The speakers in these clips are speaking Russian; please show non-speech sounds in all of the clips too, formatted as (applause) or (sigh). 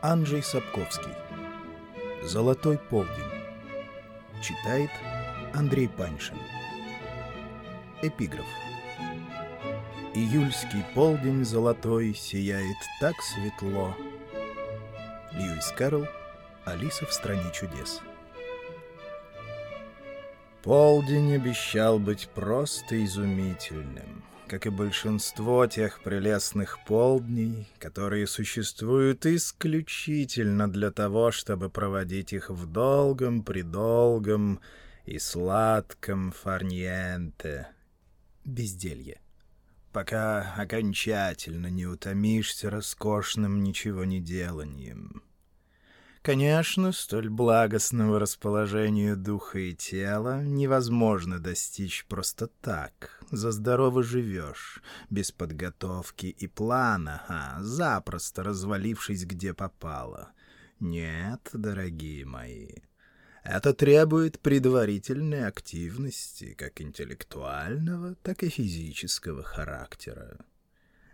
Анджей Сапковский. Золотой полдень. Читает Андрей Паншин. Эпиграф. Июльский полдень золотой сияет так светло. Льюис Кэрролл. Алиса в стране чудес. Полдень обещал быть просто изумительным как и большинство тех прелестных полдней, которые существуют исключительно для того, чтобы проводить их в долгом, придолгом и сладком фарниенте. Безделье. Пока окончательно не утомишься роскошным ничего не деланием. Конечно, столь благостного расположения духа и тела невозможно достичь просто так. За здорово живешь, без подготовки и плана, а запросто развалившись где попало. Нет, дорогие мои, это требует предварительной активности, как интеллектуального, так и физического характера.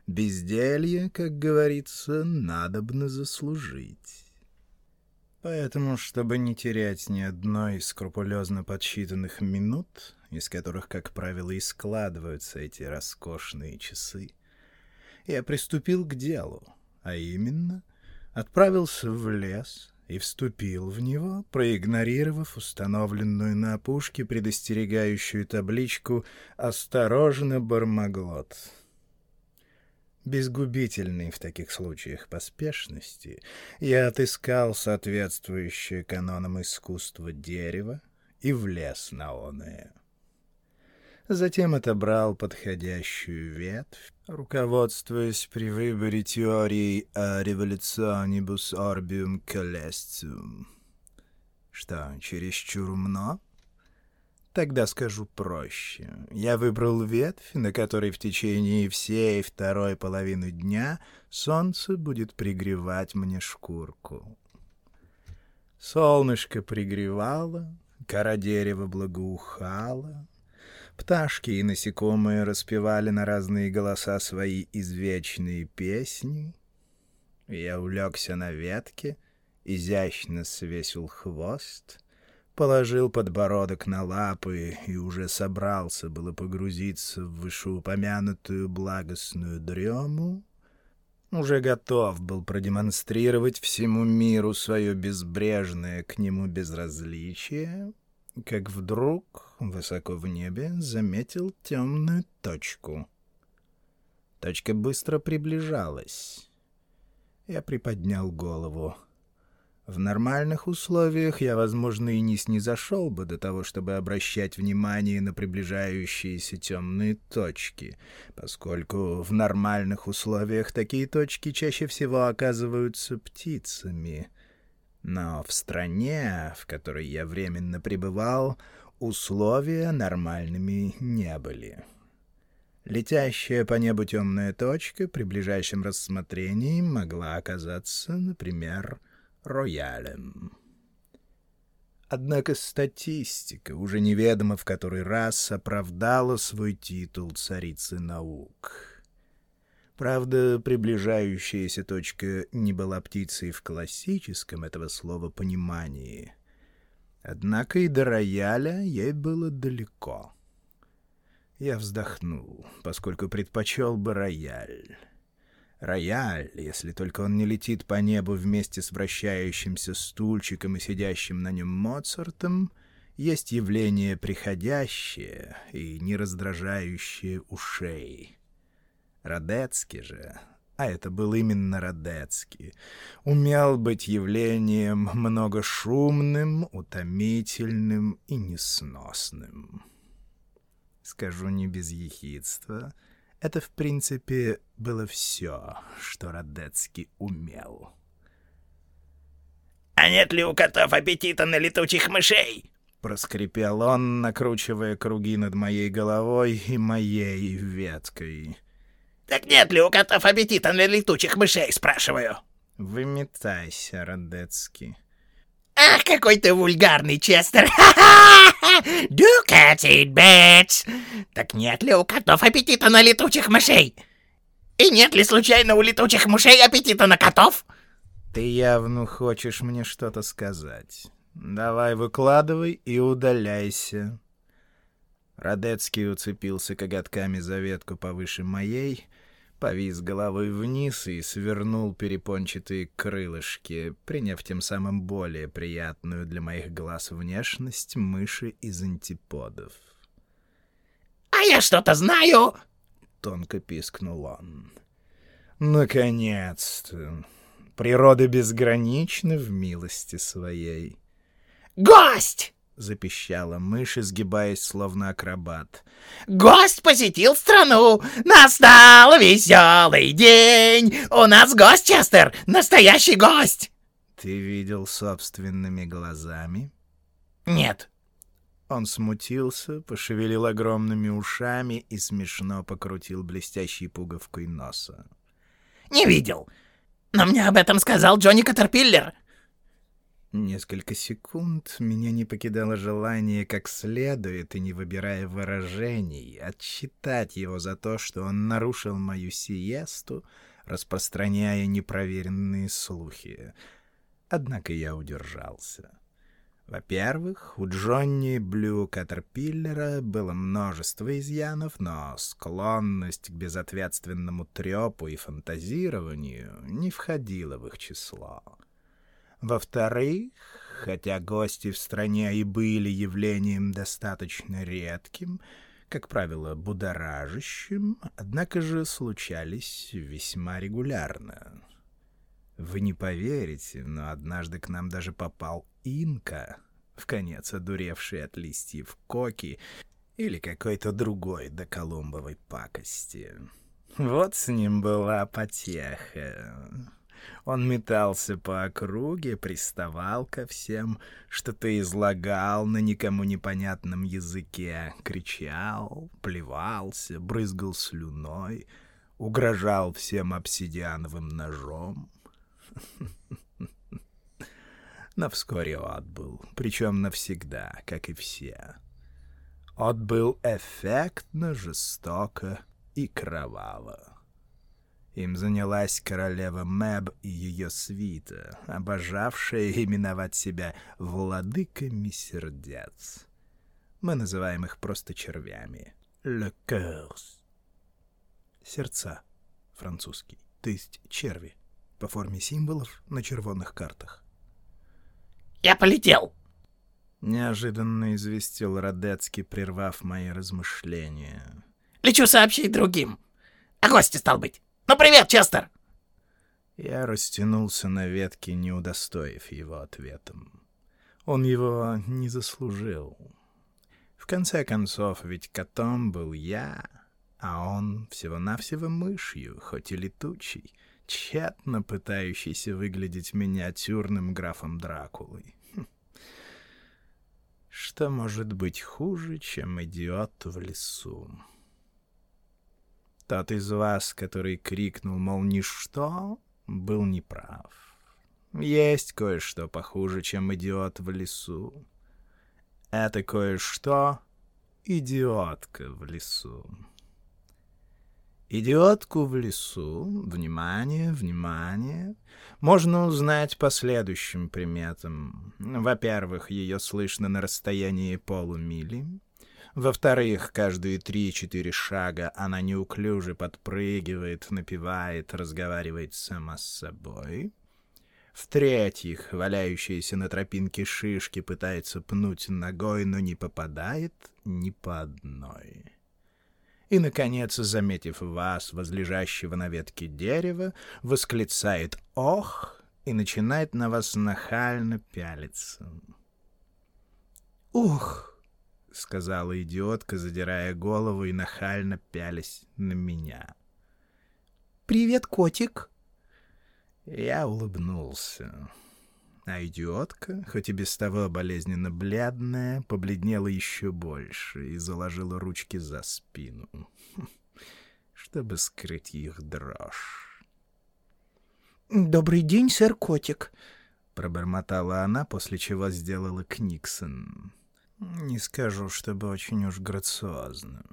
Безделье, как говорится, надобно заслужить. Поэтому, чтобы не терять ни одной из скрупулезно подсчитанных минут, из которых, как правило, и складываются эти роскошные часы, я приступил к делу, а именно отправился в лес и вступил в него, проигнорировав установленную на опушке предостерегающую табличку «Осторожно, Бармаглот» без губительной в таких случаях поспешности, я отыскал соответствующее канонам искусства дерево и влез на оное. Затем отобрал подходящую ветвь, руководствуясь при выборе теорией о революционибус орбиум колесциум. Что, чересчур умно? Тогда скажу проще. Я выбрал ветвь, на которой в течение всей второй половины дня солнце будет пригревать мне шкурку. Солнышко пригревало, кора дерева благоухала, пташки и насекомые распевали на разные голоса свои извечные песни. Я улегся на ветке, изящно свесил хвост — положил подбородок на лапы и уже собрался было погрузиться в вышеупомянутую благостную дрему, уже готов был продемонстрировать всему миру свое безбрежное к нему безразличие, как вдруг высоко в небе заметил темную точку. Точка быстро приближалась. Я приподнял голову. В нормальных условиях я, возможно, и не снизошел бы до того, чтобы обращать внимание на приближающиеся темные точки, поскольку в нормальных условиях такие точки чаще всего оказываются птицами. Но в стране, в которой я временно пребывал, условия нормальными не были. Летящая по небу темная точка при ближайшем рассмотрении могла оказаться, например, роялем. Однако статистика уже неведомо в который раз оправдала свой титул царицы наук. Правда, приближающаяся точка не была птицей в классическом этого слова понимании. Однако и до рояля ей было далеко. Я вздохнул, поскольку предпочел бы рояль. Рояль, если только он не летит по небу вместе с вращающимся стульчиком и сидящим на нем Моцартом, есть явление приходящее и не раздражающее ушей. Радецкий же, а это был именно Радецкий, умел быть явлением многошумным, утомительным и несносным. Скажу не без ехидства — это, в принципе, было все, что Радецкий умел. «А нет ли у котов аппетита на летучих мышей?» Проскрипел он, накручивая круги над моей головой и моей веткой. «Так нет ли у котов аппетита на летучих мышей?» — спрашиваю. «Выметайся, Радецкий». «Ах, какой ты вульгарный, Честер! (laughs) Eat bats? Так нет ли у котов аппетита на летучих мышей? И нет ли случайно у летучих мышей аппетита на котов?» Ты явно хочешь мне что-то сказать. Давай выкладывай и удаляйся. Радецкий уцепился коготками за ветку повыше моей, повис головой вниз и свернул перепончатые крылышки, приняв тем самым более приятную для моих глаз внешность мыши из антиподов. «А я что-то знаю!» — тонко пискнул он. «Наконец-то! Природа безгранична в милости своей». «Гость!» — запищала мышь, изгибаясь, словно акробат. «Гость посетил страну! Настал веселый день! У нас гость, Честер! Настоящий гость!» «Ты видел собственными глазами?» «Нет». Он смутился, пошевелил огромными ушами и смешно покрутил блестящей пуговкой носа. «Не видел. Но мне об этом сказал Джонни Катерпиллер. Несколько секунд меня не покидало желание как следует, и не выбирая выражений, отчитать его за то, что он нарушил мою сиесту, распространяя непроверенные слухи. Однако я удержался. Во-первых, у Джонни Блю Катерпиллера было множество изъянов, но склонность к безответственному трепу и фантазированию не входила в их число. Во-вторых, хотя гости в стране и были явлением достаточно редким, как правило, будоражащим, однако же случались весьма регулярно. Вы не поверите, но однажды к нам даже попал инка, в конец одуревший от листьев коки или какой-то другой доколумбовой пакости. Вот с ним была потеха. Он метался по округе, приставал ко всем, что-то излагал на никому непонятном языке, кричал, плевался, брызгал слюной, угрожал всем обсидиановым ножом. (laughs) Но вскоре отбыл, причем навсегда, как и все. Отбыл эффектно, жестоко и кроваво. Им занялась королева Мэб и ее свита, обожавшая именовать себя «владыками сердец». Мы называем их просто червями. «Le cœurs». Сердца. Французский. То есть черви. По форме символов на червонных картах. «Я полетел!» Неожиданно известил Радецкий, прервав мои размышления. «Лечу сообщить другим. О гости, стал быть. «Ну, привет, Честер!» Я растянулся на ветке, не удостоив его ответом. Он его не заслужил. В конце концов, ведь котом был я, а он всего-навсего мышью, хоть и летучий, тщетно пытающийся выглядеть миниатюрным графом Дракулой. Хм. Что может быть хуже, чем идиот в лесу? Тот из вас, который крикнул, мол, ничто, был неправ. Есть кое-что похуже, чем идиот в лесу. Это кое-что идиотка в лесу. Идиотку в лесу, внимание, внимание, можно узнать по следующим приметам. Во-первых, ее слышно на расстоянии полумили. Во-вторых, каждые три-четыре шага она неуклюже подпрыгивает, напевает, разговаривает сама с собой. В-третьих, валяющаяся на тропинке шишки пытается пнуть ногой, но не попадает ни по одной. И, наконец, заметив вас, возлежащего на ветке дерева, восклицает «Ох!» и начинает на вас нахально пялиться. «Ух!» — сказала идиотка, задирая голову и нахально пялись на меня. «Привет, котик!» Я улыбнулся. А идиотка, хоть и без того болезненно бледная, побледнела еще больше и заложила ручки за спину, (laughs) чтобы скрыть их дрожь. «Добрый день, сэр Котик», — пробормотала она, после чего сделала книксен. Не скажу, чтобы очень уж грациозно.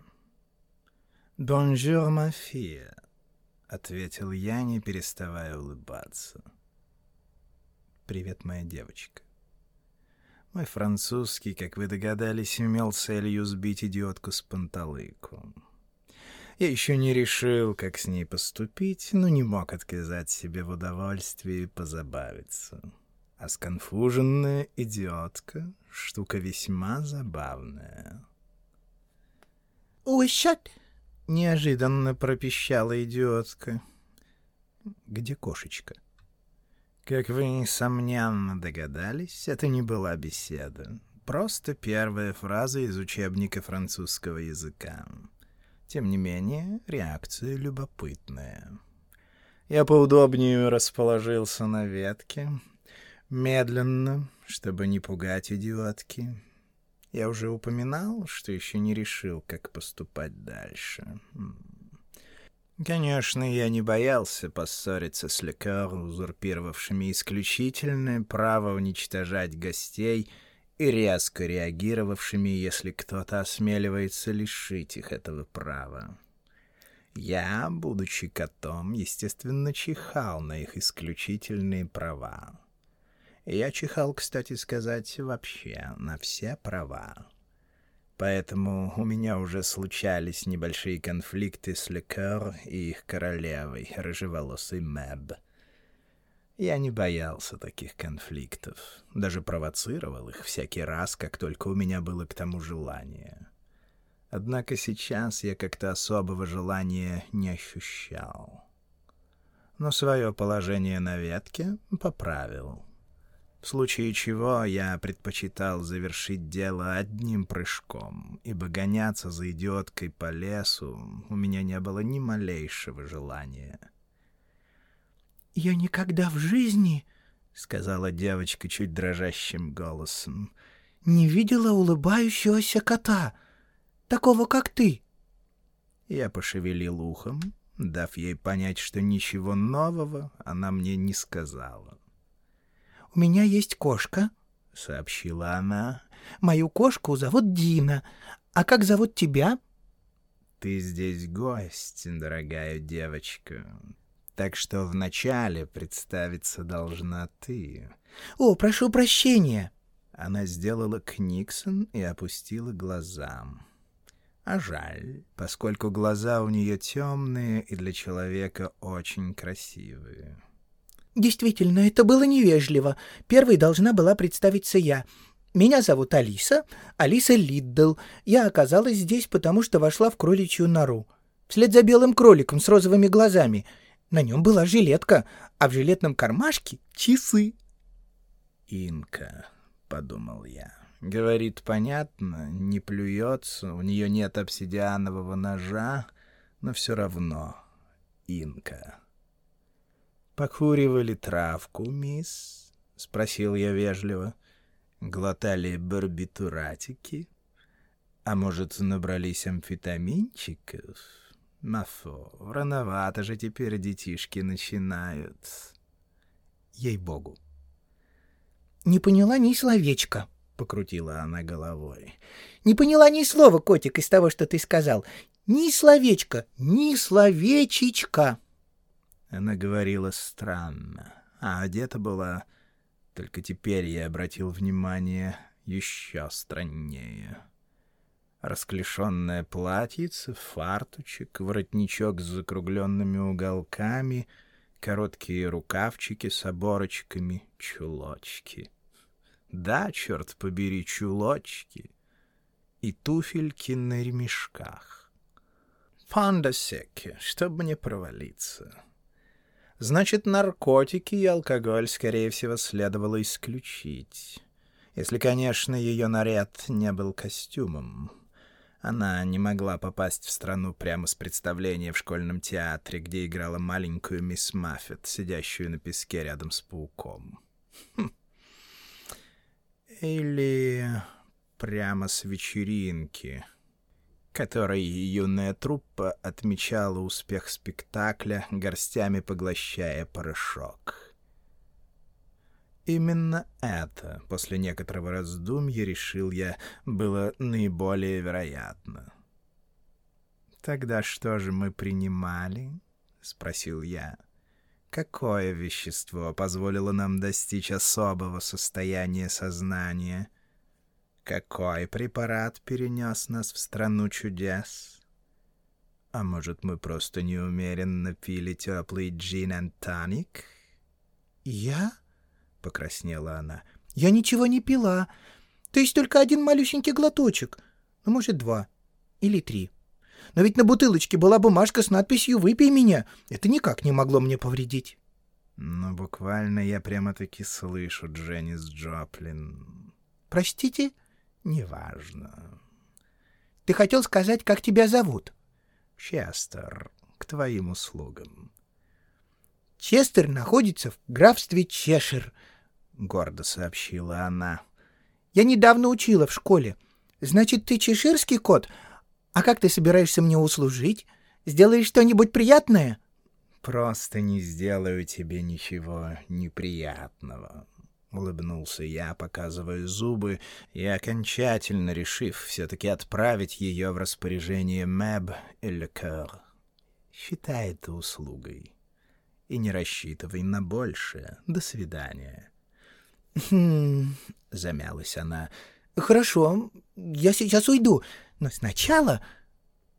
«Bonjour, ma fille», — ответил я, не переставая улыбаться. «Привет, моя девочка». Мой французский, как вы догадались, имел целью сбить идиотку с панталыку. Я еще не решил, как с ней поступить, но не мог отказать себе в удовольствии позабавиться. А сконфуженная идиотка — штука весьма забавная. «Ущат!» — неожиданно пропищала идиотка. «Где кошечка?» Как вы, несомненно, догадались, это не была беседа. Просто первая фраза из учебника французского языка. Тем не менее, реакция любопытная. Я поудобнее расположился на ветке, медленно, чтобы не пугать идиотки. Я уже упоминал, что еще не решил, как поступать дальше. Конечно, я не боялся поссориться с Лекер, узурпировавшими исключительное право уничтожать гостей — и резко реагировавшими, если кто-то осмеливается лишить их этого права. Я, будучи котом, естественно, чихал на их исключительные права. Я чихал, кстати сказать, вообще на все права. Поэтому у меня уже случались небольшие конфликты с Лекер и их королевой, рыжеволосой Мэб. Я не боялся таких конфликтов, даже провоцировал их всякий раз, как только у меня было к тому желание. Однако сейчас я как-то особого желания не ощущал. Но свое положение на ветке поправил. В случае чего я предпочитал завершить дело одним прыжком, ибо гоняться за идиоткой по лесу у меня не было ни малейшего желания — «Я никогда в жизни, — сказала девочка чуть дрожащим голосом, — не видела улыбающегося кота, такого, как ты». Я пошевелил ухом, дав ей понять, что ничего нового она мне не сказала. «У меня есть кошка», — сообщила она. «Мою кошку зовут Дина. А как зовут тебя?» «Ты здесь гость, дорогая девочка так что вначале представиться должна ты. — О, прошу прощения! Она сделала книксон и опустила глаза. А жаль, поскольку глаза у нее темные и для человека очень красивые. — Действительно, это было невежливо. Первой должна была представиться я. Меня зовут Алиса, Алиса Лиддл. Я оказалась здесь, потому что вошла в кроличью нору. Вслед за белым кроликом с розовыми глазами — на нем была жилетка, а в жилетном кармашке — часы. «Инка», — подумал я, — говорит понятно, не плюется, у нее нет обсидианового ножа, но все равно Инка. «Покуривали травку, мисс?» — спросил я вежливо. «Глотали барбитуратики? А может, набрались амфетаминчиков?» Мафо, рановато же теперь детишки начинают. Ей-богу. «Не поняла ни словечка», — покрутила она головой. «Не поняла ни слова, котик, из того, что ты сказал. Ни словечка, ни словечечка». Она говорила странно, а одета была... Только теперь я обратил внимание еще страннее. Расклешенное платьице, фартучек, воротничок с закругленными уголками, короткие рукавчики с оборочками, чулочки. Да, черт побери, чулочки. И туфельки на ремешках. Фандасеки, чтобы не провалиться. Значит, наркотики и алкоголь, скорее всего, следовало исключить. Если, конечно, ее наряд не был костюмом. Она не могла попасть в страну прямо с представления в школьном театре, где играла маленькую мисс Маффет, сидящую на песке рядом с пауком. Хм. Или прямо с вечеринки, которой юная труппа отмечала успех спектакля, горстями поглощая порошок. Именно это, после некоторого раздумья, решил я, было наиболее вероятно. «Тогда что же мы принимали?» — спросил я. Какое вещество позволило нам достичь особого состояния сознания? Какой препарат перенес нас в страну чудес? А может, мы просто неумеренно пили теплый джин и тоник? «Я?» — покраснела она. «Я ничего не пила. То есть только один малюсенький глоточек. Ну, может, два. Или три. Но ведь на бутылочке была бумажка с надписью «Выпей меня». Это никак не могло мне повредить». «Ну, буквально я прямо-таки слышу Дженнис Джоплин». «Простите?» «Неважно». «Ты хотел сказать, как тебя зовут?» «Честер, к твоим услугам». «Честер находится в графстве Чешир», — гордо сообщила она. «Я недавно учила в школе. Значит, ты чеширский кот? А как ты собираешься мне услужить? Сделаешь что-нибудь приятное?» «Просто не сделаю тебе ничего неприятного», — улыбнулся я, показывая зубы, и окончательно решив все-таки отправить ее в распоряжение Мэб и Лекер. «Считай это услугой» и не рассчитывай на большее. До свидания. «Хм...» — замялась она. «Хорошо, я сейчас уйду, но сначала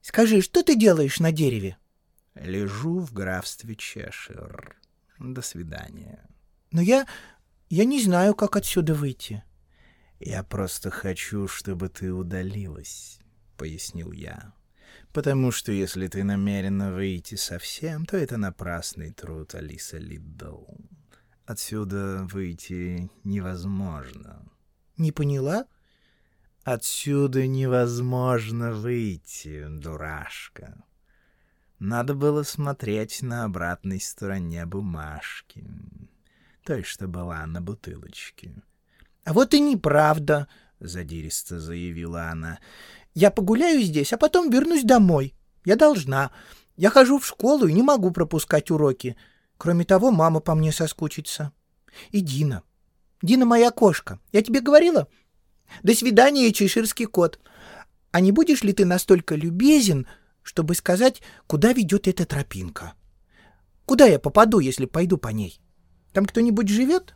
скажи, что ты делаешь на дереве?» «Лежу в графстве Чешир. До свидания». «Но я... я не знаю, как отсюда выйти». «Я просто хочу, чтобы ты удалилась», — пояснил я потому что если ты намерена выйти совсем, то это напрасный труд, Алиса Лиддл. Отсюда выйти невозможно. Не поняла? Отсюда невозможно выйти, дурашка. Надо было смотреть на обратной стороне бумажки, той, что была на бутылочке. — А вот и неправда, — задиристо заявила она. Я погуляю здесь, а потом вернусь домой. Я должна. Я хожу в школу и не могу пропускать уроки. Кроме того, мама по мне соскучится. И Дина. Дина моя кошка. Я тебе говорила? До свидания, чеширский кот. А не будешь ли ты настолько любезен, чтобы сказать, куда ведет эта тропинка? Куда я попаду, если пойду по ней? Там кто-нибудь живет?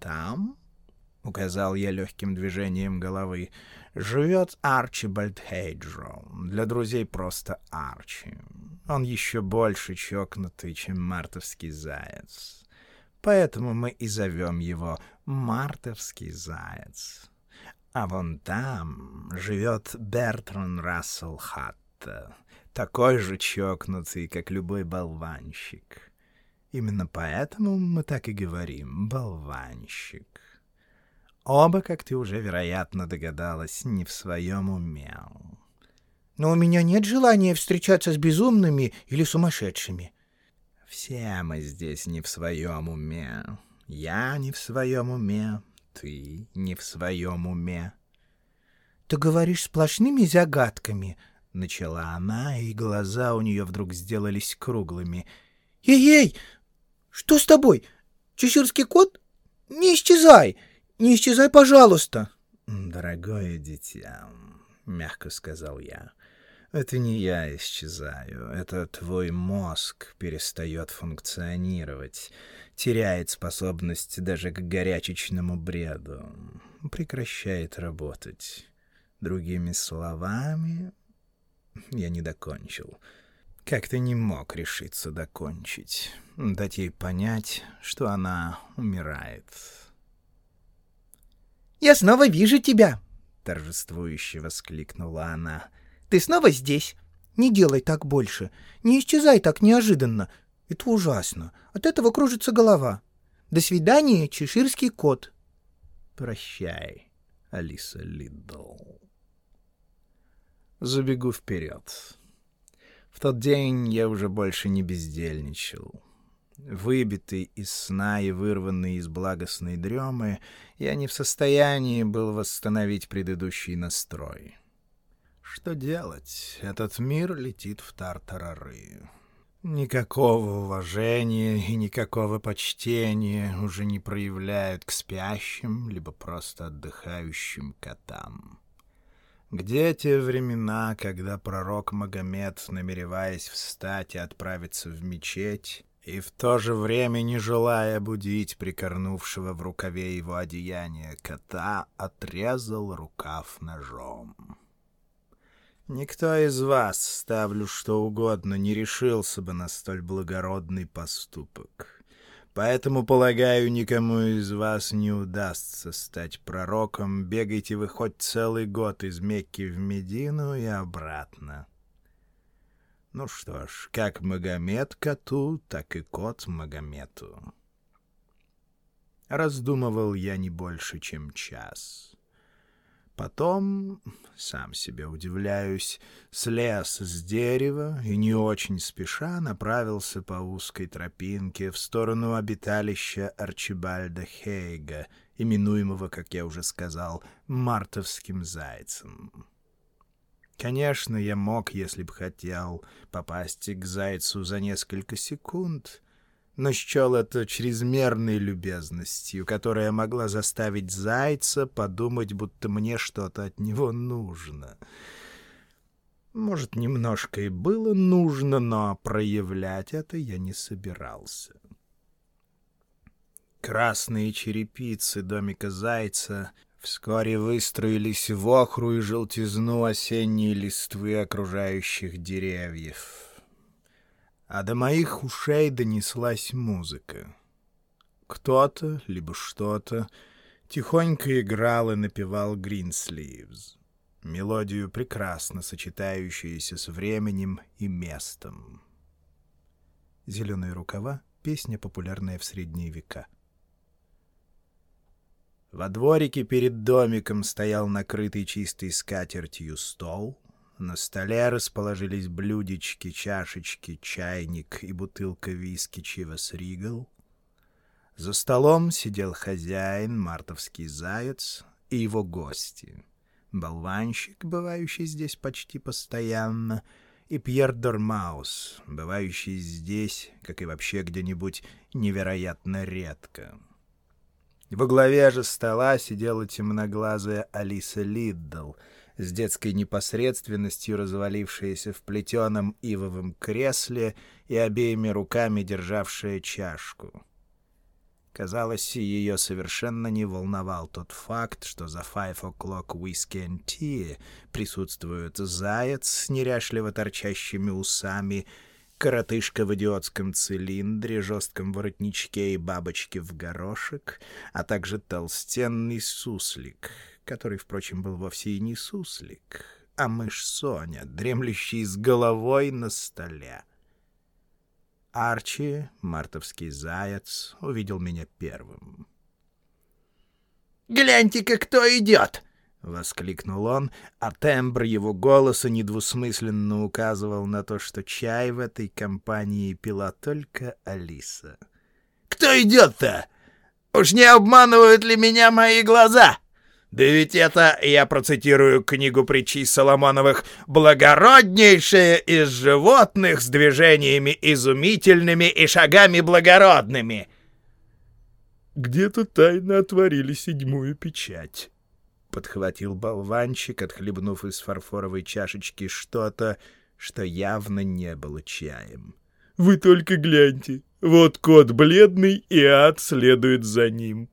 Там? — указал я легким движением головы живет Арчибальд Хейджо. Для друзей просто Арчи. Он еще больше чокнутый, чем мартовский заяц. Поэтому мы и зовем его Мартовский заяц. А вон там живет Бертран Рассел Хатта, такой же чокнутый, как любой болванщик. Именно поэтому мы так и говорим «болванщик». Оба, как ты уже, вероятно, догадалась, не в своем уме. Но у меня нет желания встречаться с безумными или сумасшедшими. Все мы здесь не в своем уме. Я не в своем уме, ты не в своем уме. Ты говоришь сплошными загадками, — начала она, и глаза у нее вдруг сделались круглыми. «Эй-ей! Что с тобой? Чеширский кот? Не исчезай!» Не исчезай, пожалуйста!» «Дорогое дитя», — мягко сказал я, — «это не я исчезаю, это твой мозг перестает функционировать, теряет способность даже к горячечному бреду, прекращает работать. Другими словами, я не докончил». Как-то не мог решиться докончить, дать ей понять, что она умирает. «Я снова вижу тебя!» — торжествующе воскликнула она. «Ты снова здесь? Не делай так больше. Не исчезай так неожиданно. Это ужасно. От этого кружится голова. До свидания, чеширский кот». «Прощай, Алиса Лидл». Забегу вперед. В тот день я уже больше не бездельничал. Выбитый из сна и вырванный из благостной дремы, я не в состоянии был восстановить предыдущий настрой. Что делать? Этот мир летит в тартарары. Никакого уважения и никакого почтения уже не проявляют к спящим, либо просто отдыхающим котам. Где те времена, когда пророк Магомед, намереваясь встать и отправиться в мечеть, и в то же время, не желая будить прикорнувшего в рукаве его одеяния кота, отрезал рукав ножом. Никто из вас, ставлю что угодно, не решился бы на столь благородный поступок. Поэтому, полагаю, никому из вас не удастся стать пророком. Бегайте вы хоть целый год из Мекки в Медину и обратно. Ну что ж, как Магомед коту, так и кот Магомету. Раздумывал я не больше, чем час. Потом, сам себе удивляюсь, слез с дерева и не очень спеша направился по узкой тропинке в сторону обиталища Арчибальда Хейга, именуемого, как я уже сказал, мартовским зайцем. Конечно, я мог, если бы хотел, попасть к зайцу за несколько секунд, но счел это чрезмерной любезностью, которая могла заставить зайца подумать, будто мне что-то от него нужно. Может, немножко и было нужно, но проявлять это я не собирался. Красные черепицы домика зайца Вскоре выстроились в охру и желтизну осенние листвы окружающих деревьев. А до моих ушей донеслась музыка. Кто-то, либо что-то, тихонько играл и напевал «Гринсливз», мелодию, прекрасно сочетающуюся с временем и местом. «Зеленые рукава» — песня, популярная в средние века. Во дворике перед домиком стоял накрытый чистой скатертью стол. На столе расположились блюдечки, чашечки, чайник и бутылка виски Чивас Ригал. За столом сидел хозяин, мартовский заяц, и его гости. Болванщик, бывающий здесь почти постоянно, и Пьер Дормаус, бывающий здесь, как и вообще где-нибудь, невероятно редко. Во главе же стола сидела темноглазая Алиса Лиддл, с детской непосредственностью развалившаяся в плетеном ивовом кресле и обеими руками державшая чашку. Казалось, ее совершенно не волновал тот факт, что за Five O'Clock Whiskey and Tea присутствует заяц с неряшливо торчащими усами — коротышка в идиотском цилиндре, жестком воротничке и бабочке в горошек, а также толстенный суслик, который, впрочем, был вовсе и не суслик, а мышь Соня, дремлющий с головой на столе. Арчи, мартовский заяц, увидел меня первым. «Гляньте-ка, кто идет!» — воскликнул он, а тембр его голоса недвусмысленно указывал на то, что чай в этой компании пила только Алиса. «Кто идет-то? Уж не обманывают ли меня мои глаза? Да ведь это, я процитирую книгу притчей Соломоновых, «благороднейшее из животных с движениями изумительными и шагами благородными». Где-то тайно отворили седьмую печать подхватил болванчик, отхлебнув из фарфоровой чашечки что-то, что явно не было чаем. «Вы только гляньте! Вот кот бледный, и ад следует за ним!»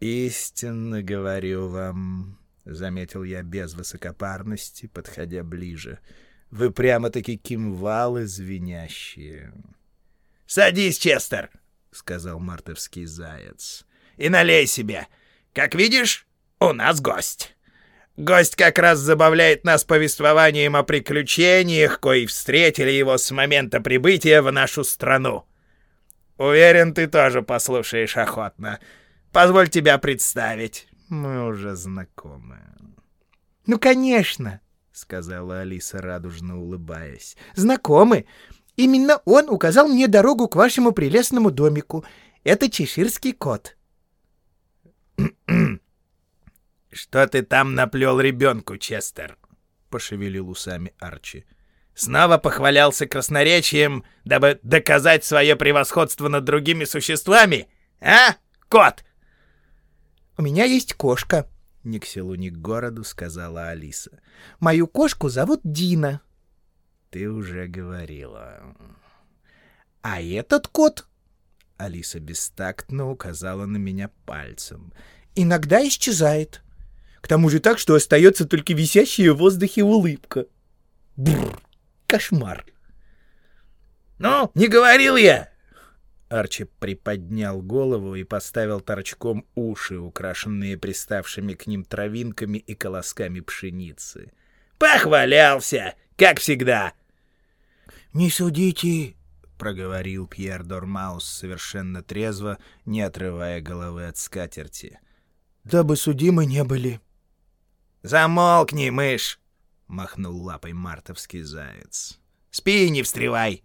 «Истинно говорю вам», — заметил я без высокопарности, подходя ближе, — «вы прямо-таки кимвалы звенящие». «Садись, Честер!» — сказал мартовский заяц. «И налей себе! Как видишь, у нас гость. Гость как раз забавляет нас повествованием о приключениях, кои встретили его с момента прибытия в нашу страну. Уверен, ты тоже послушаешь охотно. Позволь тебя представить. Мы уже знакомы. — Ну, конечно, — сказала Алиса, радужно улыбаясь. — Знакомы. Именно он указал мне дорогу к вашему прелестному домику. Это чеширский кот. — «Что ты там наплел ребенку, Честер?» — пошевелил усами Арчи. «Снова похвалялся красноречием, дабы доказать свое превосходство над другими существами? А, кот?» «У меня есть кошка», — ни к селу, ни к городу сказала Алиса. «Мою кошку зовут Дина». «Ты уже говорила». А этот кот Алиса бестактно указала на меня пальцем. «Иногда исчезает. К тому же так, что остается только висящая в воздухе улыбка. Бррр, кошмар!» «Ну, не говорил я!» Арчи приподнял голову и поставил торчком уши, украшенные приставшими к ним травинками и колосками пшеницы. «Похвалялся, как всегда!» «Не судите проговорил Пьер Дормаус совершенно трезво, не отрывая головы от скатерти. «Дабы судимы не были». «Замолкни, мышь!» — махнул лапой мартовский заяц. «Спи и не встревай!»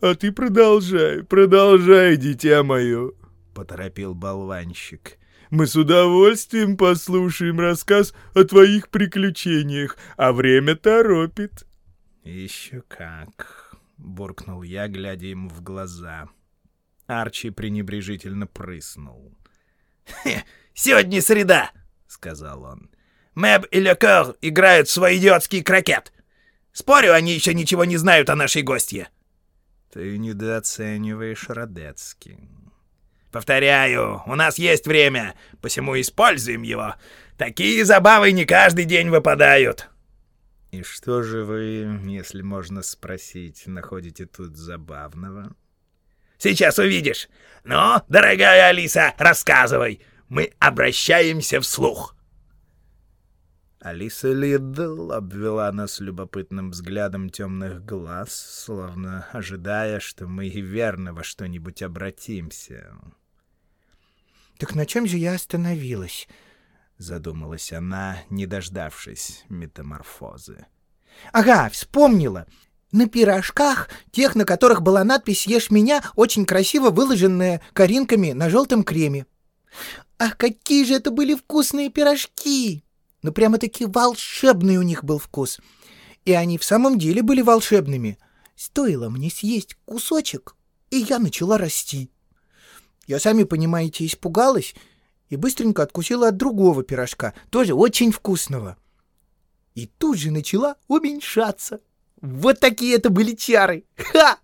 «А ты продолжай, продолжай, дитя мое!» — поторопил болванщик. «Мы с удовольствием послушаем рассказ о твоих приключениях, а время торопит». «Еще как!» — буркнул я, глядя ему в глаза. Арчи пренебрежительно прыснул. «Сегодня среда!» — сказал он. «Мэб и Лекор играют в свой идиотский крокет. Спорю, они еще ничего не знают о нашей гостье». «Ты недооцениваешь Родецки». «Повторяю, у нас есть время, посему используем его. Такие забавы не каждый день выпадают». «И что же вы, если можно спросить, находите тут забавного?» «Сейчас увидишь. Ну, дорогая Алиса, рассказывай. Мы обращаемся вслух». Алиса Лидл обвела нас любопытным взглядом темных глаз, словно ожидая, что мы и верно во что-нибудь обратимся. «Так на чем же я остановилась?» — задумалась она, не дождавшись метаморфозы. «Ага, вспомнила. На пирожках, тех, на которых была надпись «Ешь меня», очень красиво выложенная коринками на желтом креме. Ах, какие же это были вкусные пирожки! Ну, прямо-таки волшебный у них был вкус. И они в самом деле были волшебными. Стоило мне съесть кусочек, и я начала расти. Я, сами понимаете, испугалась и быстренько откусила от другого пирожка, тоже очень вкусного. И тут же начала уменьшаться. Вот такие это были чары! Ха!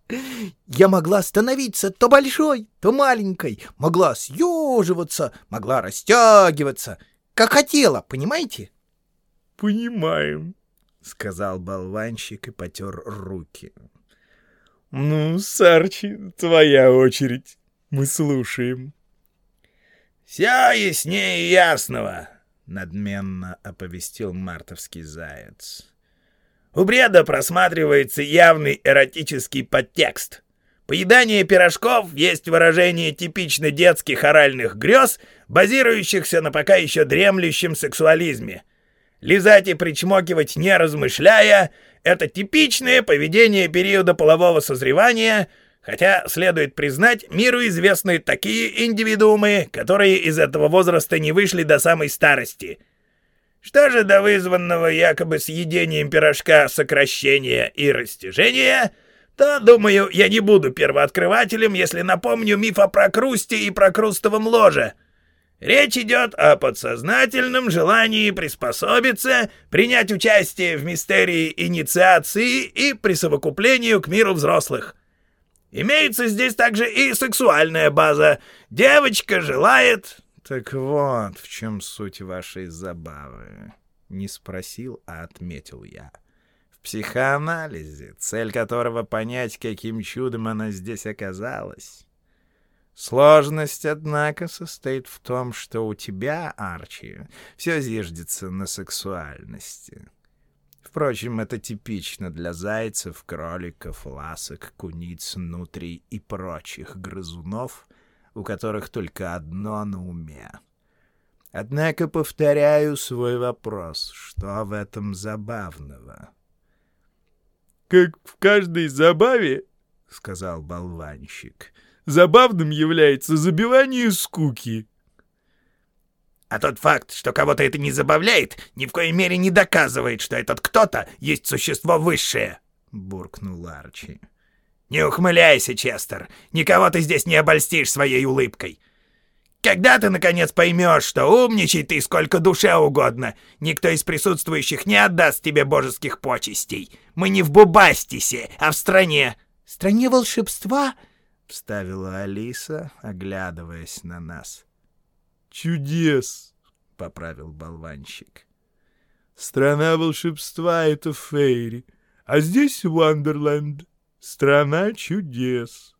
Я могла становиться то большой, то маленькой, могла съеживаться, могла растягиваться, как хотела, понимаете? — Понимаем, — сказал болванщик и потер руки. — Ну, Сарчи, твоя очередь. Мы слушаем. «Все яснее ясного», — надменно оповестил мартовский заяц. «У бреда просматривается явный эротический подтекст. Поедание пирожков есть выражение типично детских оральных грез, базирующихся на пока еще дремлющем сексуализме. Лизать и причмокивать не размышляя — это типичное поведение периода полового созревания — Хотя, следует признать, миру известны такие индивидуумы, которые из этого возраста не вышли до самой старости. Что же до вызванного якобы съедением пирожка сокращения и растяжения, то, думаю, я не буду первооткрывателем, если напомню миф о прокрусте и прокрустовом ложе. Речь идет о подсознательном желании приспособиться, принять участие в мистерии инициации и присовокуплению к миру взрослых. Имеется здесь также и сексуальная база. Девочка желает...» «Так вот, в чем суть вашей забавы?» Не спросил, а отметил я. «В психоанализе, цель которого понять, каким чудом она здесь оказалась». Сложность, однако, состоит в том, что у тебя, Арчи, все зиждется на сексуальности. Впрочем, это типично для зайцев, кроликов, ласок, куниц, нутрий и прочих грызунов, у которых только одно на уме. Однако повторяю свой вопрос, что в этом забавного? — Как в каждой забаве, — сказал болванщик, — забавным является забивание скуки. А тот факт, что кого-то это не забавляет, ни в коей мере не доказывает, что этот кто-то есть существо высшее», — буркнул Арчи. «Не ухмыляйся, Честер, никого ты здесь не обольстишь своей улыбкой. Когда ты, наконец, поймешь, что умничай ты сколько душе угодно, никто из присутствующих не отдаст тебе божеских почестей. Мы не в Бубастисе, а в стране. стране волшебства?» — вставила Алиса, оглядываясь на нас. «Чудес!» — поправил болванщик. «Страна волшебства — это Фейри, а здесь Вандерленд — страна чудес».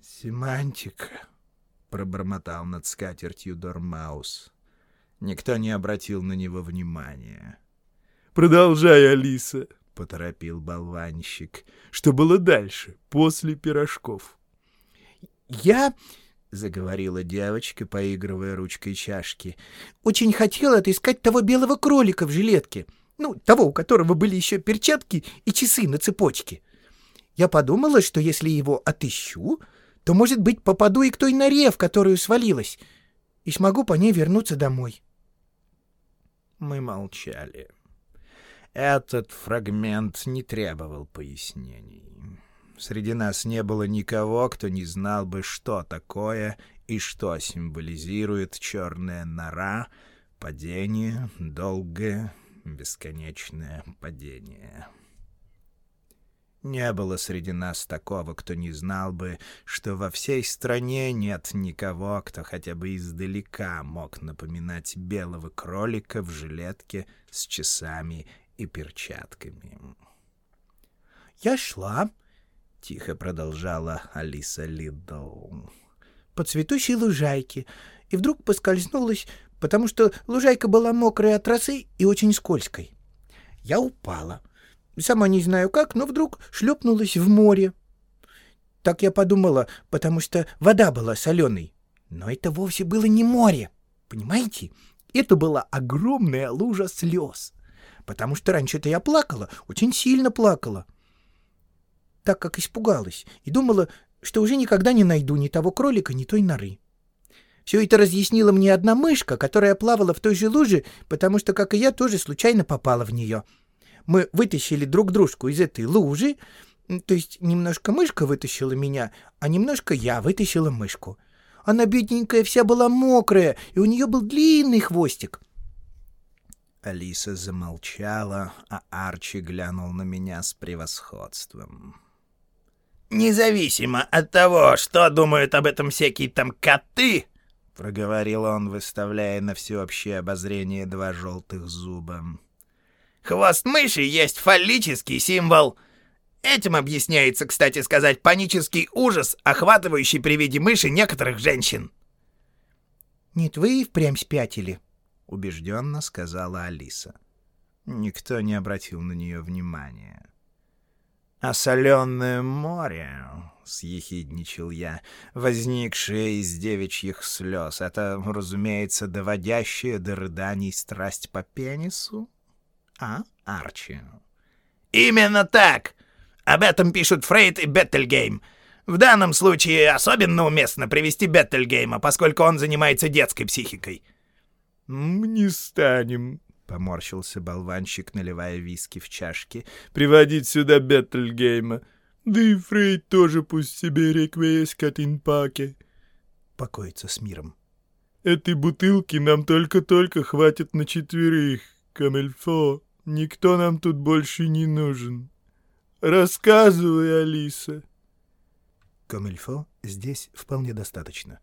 «Семантика», — пробормотал над скатертью Дормаус. Никто не обратил на него внимания. «Продолжай, Алиса», — поторопил болванщик. «Что было дальше, после пирожков?» «Я...» — заговорила девочка, поигрывая ручкой чашки. «Очень хотела отыскать того белого кролика в жилетке. Ну, того, у которого были еще перчатки и часы на цепочке. Я подумала, что если его отыщу, то, может быть, попаду и к той норе, в которую свалилась, и смогу по ней вернуться домой». Мы молчали. Этот фрагмент не требовал пояснений. Среди нас не было никого, кто не знал бы, что такое и что символизирует черная нора, падение, долгое, бесконечное падение. Не было среди нас такого, кто не знал бы, что во всей стране нет никого, кто хотя бы издалека мог напоминать белого кролика в жилетке с часами и перчатками. «Я шла», — тихо продолжала Алиса Лидл, — «по цветущей лужайке, и вдруг поскользнулась, потому что лужайка была мокрая от росы и очень скользкой. Я упала. Сама не знаю как, но вдруг шлепнулась в море. Так я подумала, потому что вода была соленой. Но это вовсе было не море, понимаете? Это была огромная лужа слез потому что раньше-то я плакала, очень сильно плакала, так как испугалась и думала, что уже никогда не найду ни того кролика, ни той норы. Все это разъяснила мне одна мышка, которая плавала в той же луже, потому что, как и я, тоже случайно попала в нее. Мы вытащили друг дружку из этой лужи, то есть немножко мышка вытащила меня, а немножко я вытащила мышку. Она, бедненькая, вся была мокрая, и у нее был длинный хвостик — Алиса замолчала, а Арчи глянул на меня с превосходством. «Независимо от того, что думают об этом всякие там коты», — проговорил он, выставляя на всеобщее обозрение два желтых зуба. «Хвост мыши есть фаллический символ. Этим объясняется, кстати сказать, панический ужас, охватывающий при виде мыши некоторых женщин». «Нет, вы и впрямь спятили», — убежденно сказала Алиса. Никто не обратил на нее внимания. «А соленое море», — съехидничал я, — возникшее из девичьих слез, это, разумеется, доводящая до рыданий страсть по пенису? А, Арчи? «Именно так! Об этом пишут Фрейд и Беттельгейм. В данном случае особенно уместно привести Беттельгейма, поскольку он занимается детской психикой». «Не станем», — поморщился болванщик, наливая виски в чашки, — «приводить сюда Беттельгейма. Да и Фрейд тоже пусть себе реквиескат инпаке». Покоится с миром. «Этой бутылки нам только-только хватит на четверых, Камельфо. Никто нам тут больше не нужен. Рассказывай, Алиса». Камельфо здесь вполне достаточно.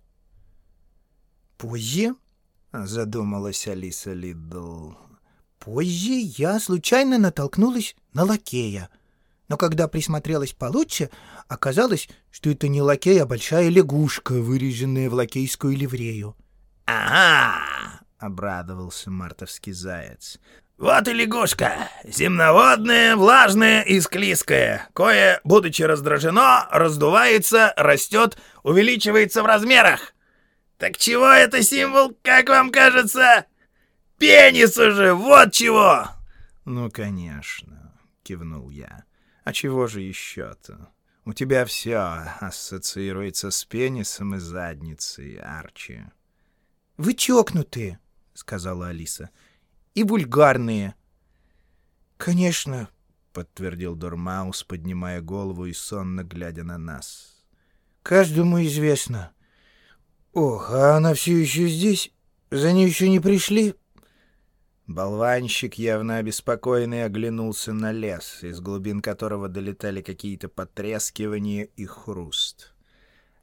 «Позже?» — задумалась Алиса Лидл. «Позже я случайно натолкнулась на лакея. Но когда присмотрелась получше, оказалось, что это не лакей, а большая лягушка, выреженная в лакейскую ливрею». «Ага!» — обрадовался мартовский заяц. «Вот и лягушка! Земноводная, влажная и склизкая, кое, будучи раздражено, раздувается, растет, увеличивается в размерах. «Так чего это символ, как вам кажется? Пенис уже, вот чего!» «Ну, конечно», — кивнул я. «А чего же еще-то? У тебя все ассоциируется с пенисом и задницей, Арчи». «Вы чокнутые», — сказала Алиса, — «и вульгарные». «Конечно», — подтвердил Дормаус, поднимая голову и сонно глядя на нас. «Каждому известно». «Ох, а она все еще здесь? За ней еще не пришли?» Болванщик, явно обеспокоенный, оглянулся на лес, из глубин которого долетали какие-то потрескивания и хруст.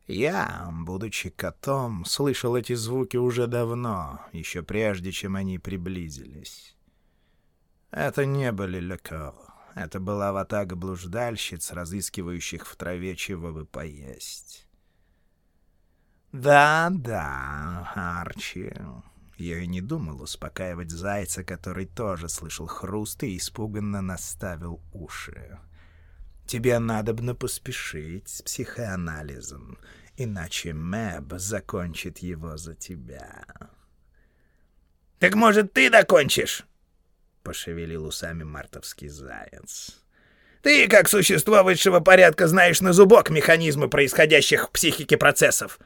Я, будучи котом, слышал эти звуки уже давно, еще прежде, чем они приблизились. Это не были лекары. Это была ватага блуждальщиц, разыскивающих в траве чего бы поесть. «Да-да, Арчи». Я и не думал успокаивать зайца, который тоже слышал хруст и испуганно наставил уши. «Тебе надобно поспешить с психоанализом, иначе Мэб закончит его за тебя». «Так, может, ты докончишь?» — пошевелил усами мартовский заяц. «Ты, как существо высшего порядка, знаешь на зубок механизмы происходящих в психике процессов.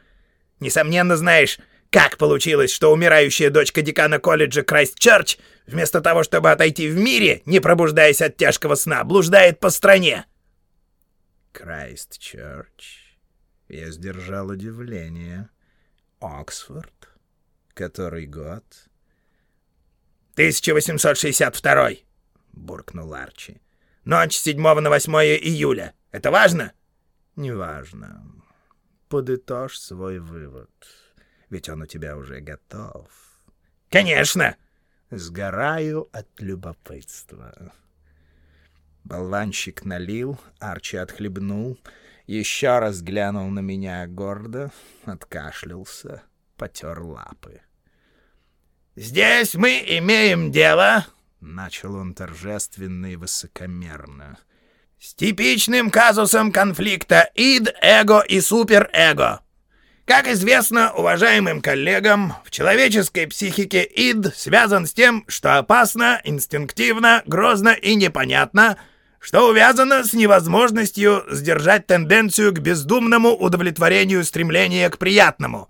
Несомненно, знаешь, как получилось, что умирающая дочка декана колледжа Крайстчерч, вместо того, чтобы отойти в мире, не пробуждаясь от тяжкого сна, блуждает по стране? Крайстчерч. Я сдержал удивление. Оксфорд? Который год? 1862, буркнул Арчи. Ночь с 7 на 8 июля. Это важно? Неважно. Подытожь свой вывод ведь он у тебя уже готов. Конечно! Сгораю от любопытства. Болванщик налил, Арчи отхлебнул, еще раз глянул на меня гордо, откашлялся, потер лапы. «Здесь мы имеем дело», — начал он торжественно и высокомерно, — «с типичным казусом конфликта ид, эго и суперэго. Как известно уважаемым коллегам, в человеческой психике ид связан с тем, что опасно, инстинктивно, грозно и непонятно, что увязано с невозможностью сдержать тенденцию к бездумному удовлетворению стремления к приятному —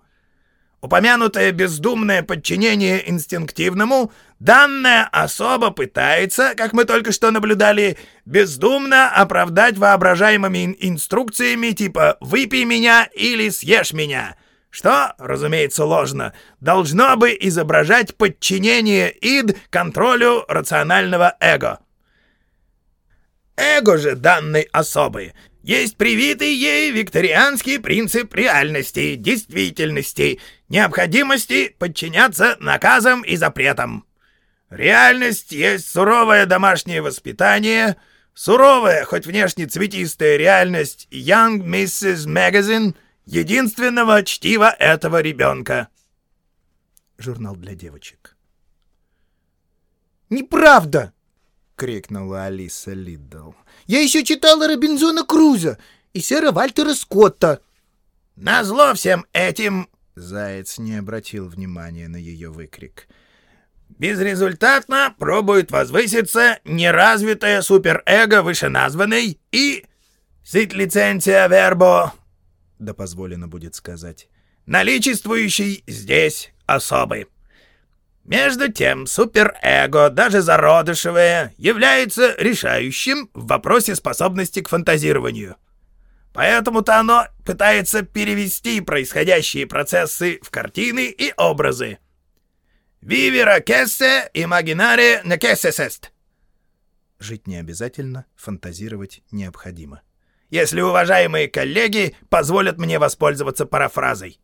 Упомянутое бездумное подчинение инстинктивному, данная особа пытается, как мы только что наблюдали, бездумно оправдать воображаемыми инструкциями типа «выпей меня» или «съешь меня», что, разумеется, ложно, должно бы изображать подчинение ид контролю рационального эго. Эго же данной особы есть привитый ей викторианский принцип реальности, действительности, необходимости подчиняться наказам и запретам. Реальность есть суровое домашнее воспитание, суровая, хоть внешне цветистая реальность Young Mrs. Magazine единственного чтива этого ребенка. Журнал для девочек. «Неправда!» — крикнула Алиса Лиддл. «Я еще читала Робинзона Круза и сэра Вальтера Скотта». «Назло всем этим Заяц не обратил внимания на ее выкрик. «Безрезультатно пробует возвыситься неразвитое суперэго вышеназванной и... Сит лицензия вербо...» Да позволено будет сказать. «Наличествующий здесь особый. Между тем, суперэго, даже зародышевое, является решающим в вопросе способности к фантазированию». Поэтому-то оно пытается перевести происходящие процессы в картины и образы. «Вивера кессе имагинаре не кессесест». Жить не обязательно, фантазировать необходимо. Если уважаемые коллеги позволят мне воспользоваться парафразой.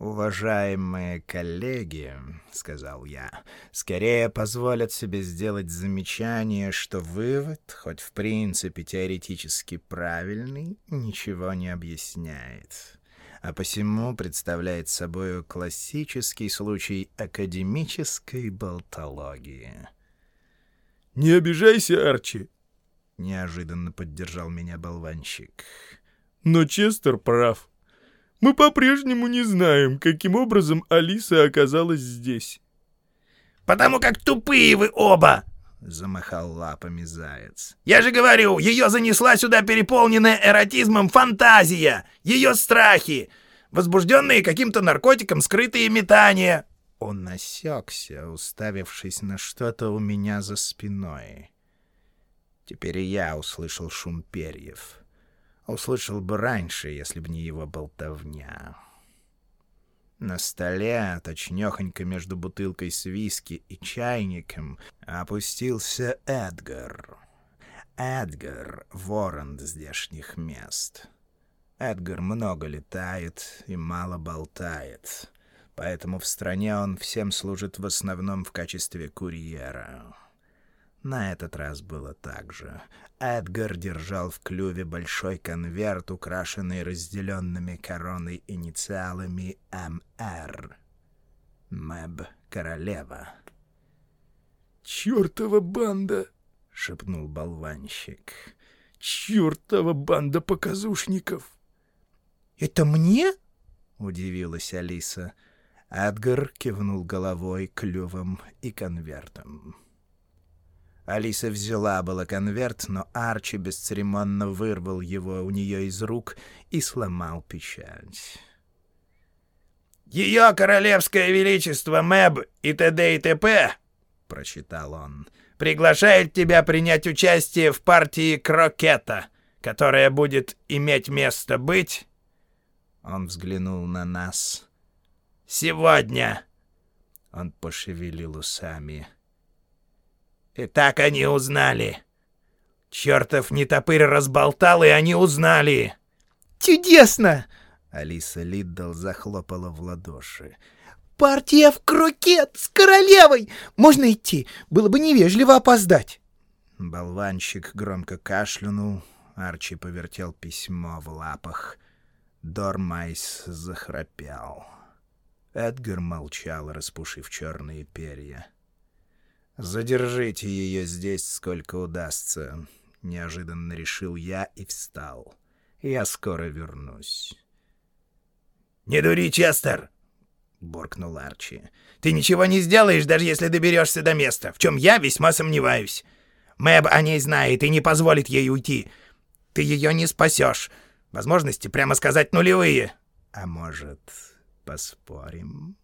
«Уважаемые коллеги», — сказал я, — «скорее позволят себе сделать замечание, что вывод, хоть в принципе теоретически правильный, ничего не объясняет, а посему представляет собой классический случай академической болтологии». «Не обижайся, Арчи», — неожиданно поддержал меня болванщик. «Но Честер прав». Мы по-прежнему не знаем, каким образом Алиса оказалась здесь. «Потому как тупые вы оба!» — замахал лапами заяц. «Я же говорю, ее занесла сюда переполненная эротизмом фантазия, ее страхи, возбужденные каким-то наркотиком скрытые метания». Он насекся, уставившись на что-то у меня за спиной. Теперь и я услышал шум перьев. Услышал бы раньше, если бы не его болтовня. На столе, точнёхонько между бутылкой с виски и чайником, опустился Эдгар. Эдгар — ворон здешних мест. Эдгар много летает и мало болтает, поэтому в стране он всем служит в основном в качестве курьера. На этот раз было так же. Эдгар держал в клюве большой конверт, украшенный разделенными короной инициалами МР. Мэб Королева. «Чёртова банда!» — шепнул болванщик. «Чёртова банда показушников!» «Это мне?» — удивилась Алиса. Эдгар кивнул головой, клювом и конвертом. Алиса взяла было конверт, но Арчи бесцеремонно вырвал его у нее из рук и сломал печать. «Ее королевское величество Мэб и т.д. и т.п. — прочитал он, — приглашает тебя принять участие в партии крокета, которая будет иметь место быть...» Он взглянул на нас. «Сегодня!» Он пошевелил усами. И так они узнали. Чертов нетопырь разболтал, и они узнали. «Чудесно!» Алиса Лиддл захлопала в ладоши. «Партия в крокет с королевой! Можно идти, было бы невежливо опоздать!» Болванщик громко кашлянул, Арчи повертел письмо в лапах. Дормайс захрапел. Эдгар молчал, распушив черные перья. «Задержите ее здесь сколько удастся», — неожиданно решил я и встал. «Я скоро вернусь». «Не дури, Честер!» — буркнул Арчи. «Ты ничего не сделаешь, даже если доберешься до места, в чем я весьма сомневаюсь. Мэб о ней знает и не позволит ей уйти. Ты ее не спасешь. Возможности, прямо сказать, нулевые». «А может, поспорим?»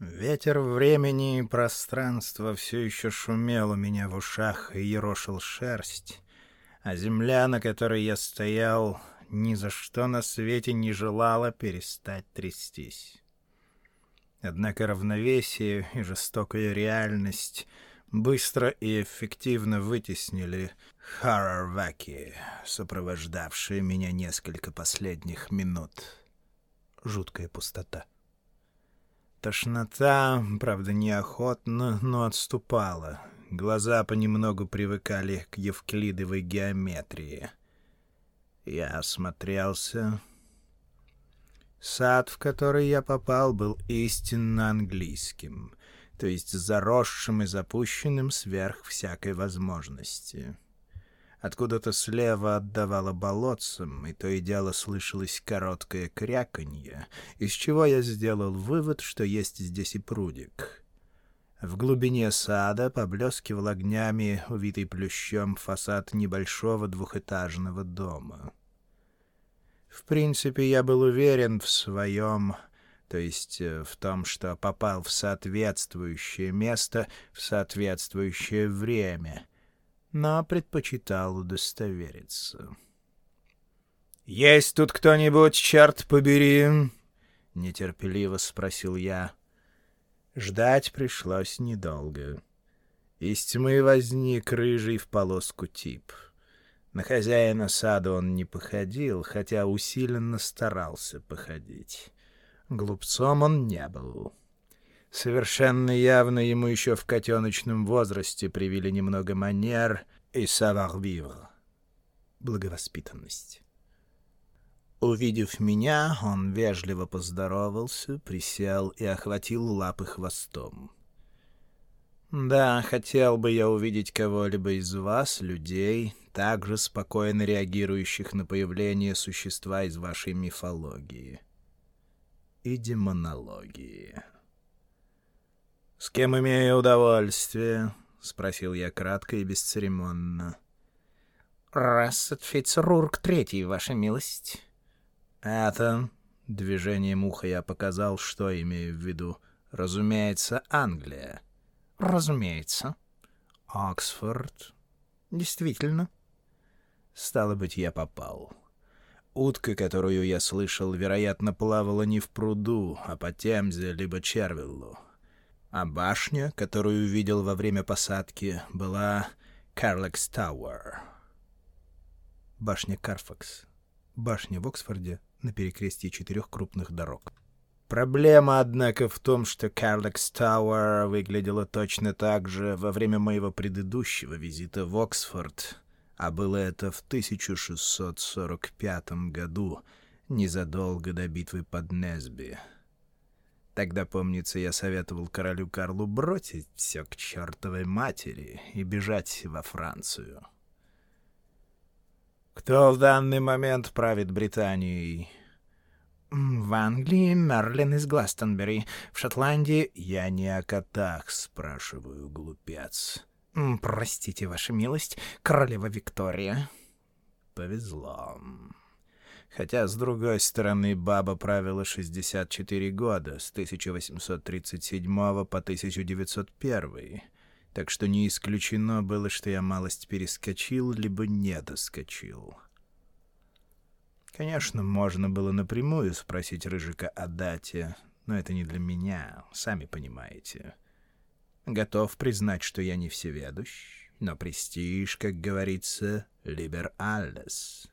Ветер времени и пространства все еще шумел у меня в ушах и ерошил шерсть, а земля, на которой я стоял, ни за что на свете не желала перестать трястись. Однако равновесие и жестокая реальность быстро и эффективно вытеснили Харарваки, сопровождавшие меня несколько последних минут. Жуткая пустота. Тошнота, правда, неохотно, но отступала. Глаза понемногу привыкали к евклидовой геометрии. Я осмотрелся. Сад, в который я попал, был истинно английским, то есть заросшим и запущенным сверх всякой возможности. Откуда-то слева отдавало болотцем, и то и дело слышалось короткое кряканье, из чего я сделал вывод, что есть здесь и прудик. В глубине сада поблескивал огнями, увитый плющом, фасад небольшого двухэтажного дома. В принципе, я был уверен в своем, то есть э, в том, что попал в соответствующее место в соответствующее время — но предпочитал удостовериться. «Есть тут кто-нибудь, черт побери?» — нетерпеливо спросил я. Ждать пришлось недолго. Из тьмы возник рыжий в полоску тип. На хозяина сада он не походил, хотя усиленно старался походить. Глупцом он не был. Совершенно явно ему еще в котеночном возрасте привили немного манер и savoir-vivre. Благовоспитанность. Увидев меня, он вежливо поздоровался, присел и охватил лапы хвостом. «Да, хотел бы я увидеть кого-либо из вас, людей, также спокойно реагирующих на появление существа из вашей мифологии и демонологии». «С кем имею удовольствие?» — спросил я кратко и бесцеремонно. «Рассет Фицрург Третий, ваша милость». «Это...» — движением уха я показал, что имею в виду. «Разумеется, Англия». «Разумеется». «Оксфорд». «Действительно». Стало быть, я попал. утка, которую я слышал, вероятно, плавала не в пруду, а по Темзе либо Червиллу. А башня, которую видел во время посадки, была Карлекс Тауэр. Башня Карфакс. Башня в Оксфорде на перекрестии четырех крупных дорог. Проблема, однако, в том, что Карлекс Тауэр выглядела точно так же во время моего предыдущего визита в Оксфорд, а было это в 1645 году, незадолго до битвы под Несби. Тогда, помнится, я советовал королю Карлу бросить все к чертовой матери и бежать во Францию. Кто в данный момент правит Британией? В Англии Мерлин из Гластонбери, в Шотландии я не о котах спрашиваю, глупец. Простите, ваша милость, королева Виктория. Повезло. Хотя, с другой стороны, баба правила 64 года, с 1837 по 1901, так что не исключено было, что я малость перескочил, либо не доскочил. Конечно, можно было напрямую спросить Рыжика о дате, но это не для меня, сами понимаете. Готов признать, что я не всеведущ, но престиж, как говорится, либер аллес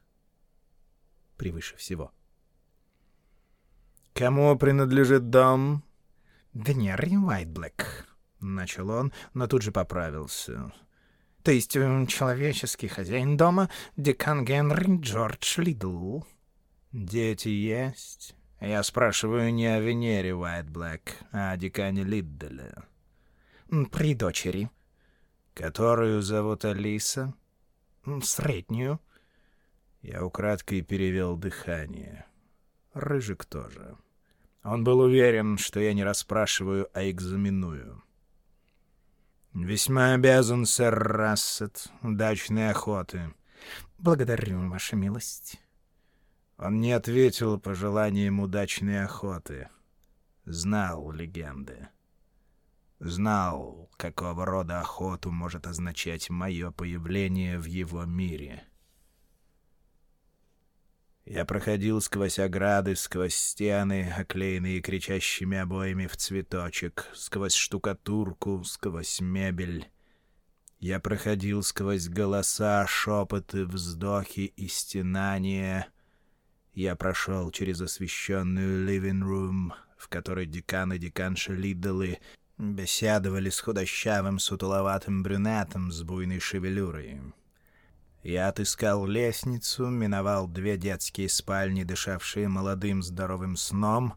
превыше всего. «Кому принадлежит дом?» «Днерри Уайтблэк», — начал он, но тут же поправился. «То есть человеческий хозяин дома — декан Генри Джордж Лидл». «Дети есть?» «Я спрашиваю не о Венере Уайтблэк, а о декане Лидделе». «При дочери». «Которую зовут Алиса?» «Среднюю». Я украдкой перевел дыхание. Рыжик тоже. Он был уверен, что я не расспрашиваю, а экзаменую. «Весьма обязан, сэр Рассет. Удачной охоты». «Благодарю, ваша милость». Он не ответил пожеланием удачной охоты. Знал легенды. Знал, какого рода охоту может означать мое появление в его мире. — я проходил сквозь ограды, сквозь стены, оклеенные кричащими обоями в цветочек, сквозь штукатурку, сквозь мебель. Я проходил сквозь голоса, шепоты, вздохи и стенания. Я прошел через освещенную living-room, в которой декан и деканша Лиддалы беседовали с худощавым сутуловатым брюнетом с буйной шевелюрой. Я отыскал лестницу, миновал две детские спальни, дышавшие молодым здоровым сном,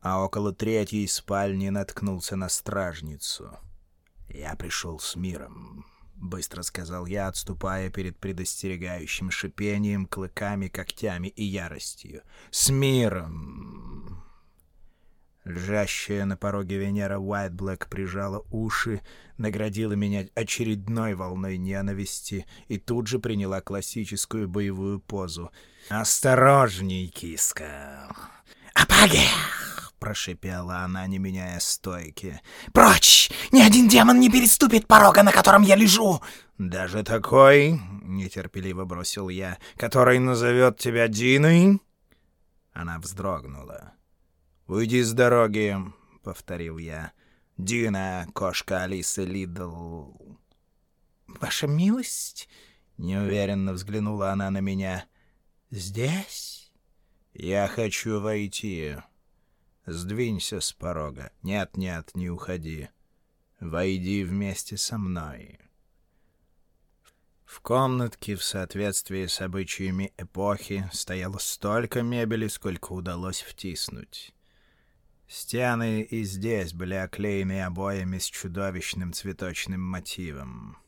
а около третьей спальни наткнулся на стражницу. «Я пришел с миром», — быстро сказал я, отступая перед предостерегающим шипением, клыками, когтями и яростью. «С миром!» Лежащая на пороге Венера Уайтблэк прижала уши, наградила меня очередной волной ненависти и тут же приняла классическую боевую позу. «Осторожней, киска!» «Апагех!» — прошипела она, не меняя стойки. «Прочь! Ни один демон не переступит порога, на котором я лежу!» «Даже такой?» — нетерпеливо бросил я. «Который назовет тебя Диной?» Она вздрогнула. «Уйди с дороги», — повторил я. «Дина, кошка Алисы Лидл». «Ваша милость?» — неуверенно взглянула она на меня. «Здесь?» «Я хочу войти. Сдвинься с порога. Нет-нет, не уходи. Войди вместе со мной». В комнатке в соответствии с обычаями эпохи стояло столько мебели, сколько удалось втиснуть. Стены и здесь были оклеены обоями с чудовищным цветочным мотивом.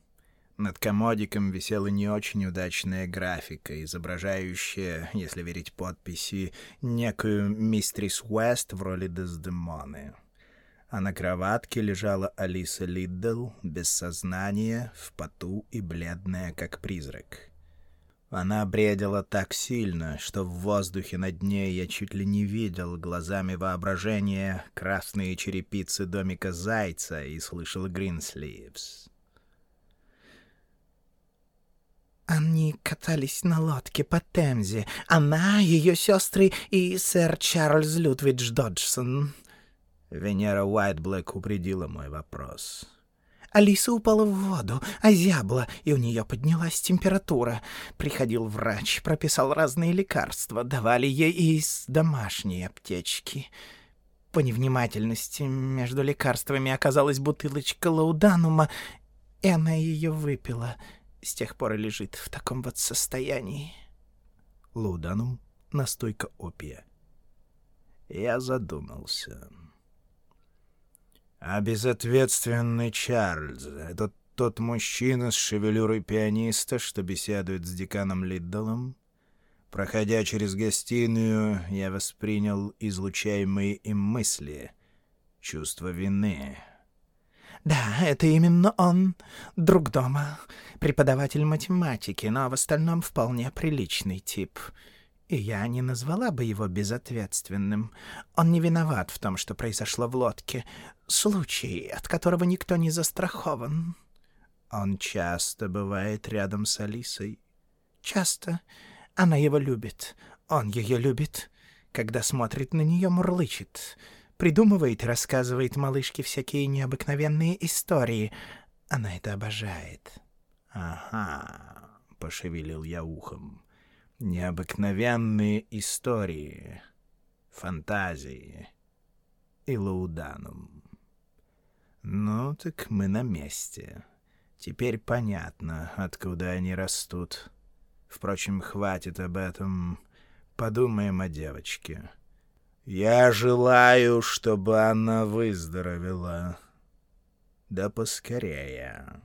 Над комодиком висела не очень удачная графика, изображающая, если верить подписи, некую мистрис Уэст в роли Дездемоны. А на кроватке лежала Алиса Лиддл, без сознания, в поту и бледная, как призрак. Она бредила так сильно, что в воздухе над ней я чуть ли не видел глазами воображения красные черепицы домика Зайца и слышал Гринсливс. Они катались на лодке по Темзе. Она, ее сестры и сэр Чарльз Лютвидж Доджсон. Венера Уайтблэк упредила мой вопрос. Алиса упала в воду, озябла, и у нее поднялась температура. Приходил врач, прописал разные лекарства, давали ей из домашней аптечки. По невнимательности между лекарствами оказалась бутылочка лауданума, и она ее выпила — с тех пор и лежит в таком вот состоянии. Лауданум — настойка опия. Я задумался. А безответственный Чарльз — это тот мужчина с шевелюрой пианиста, что беседует с деканом Лиддалом? Проходя через гостиную, я воспринял излучаемые им мысли, чувство вины, да, это именно он, друг дома, преподаватель математики, но в остальном вполне приличный тип. И я не назвала бы его безответственным. Он не виноват в том, что произошло в лодке. Случай, от которого никто не застрахован. Он часто бывает рядом с Алисой. Часто. Она его любит. Он ее любит. Когда смотрит на нее, мурлычет придумывает и рассказывает малышке всякие необыкновенные истории. Она это обожает. «Ага», — пошевелил я ухом, — «необыкновенные истории, фантазии и лауданум». «Ну, так мы на месте. Теперь понятно, откуда они растут. Впрочем, хватит об этом. Подумаем о девочке». Я желаю, чтобы она выздоровела. Да поскорее.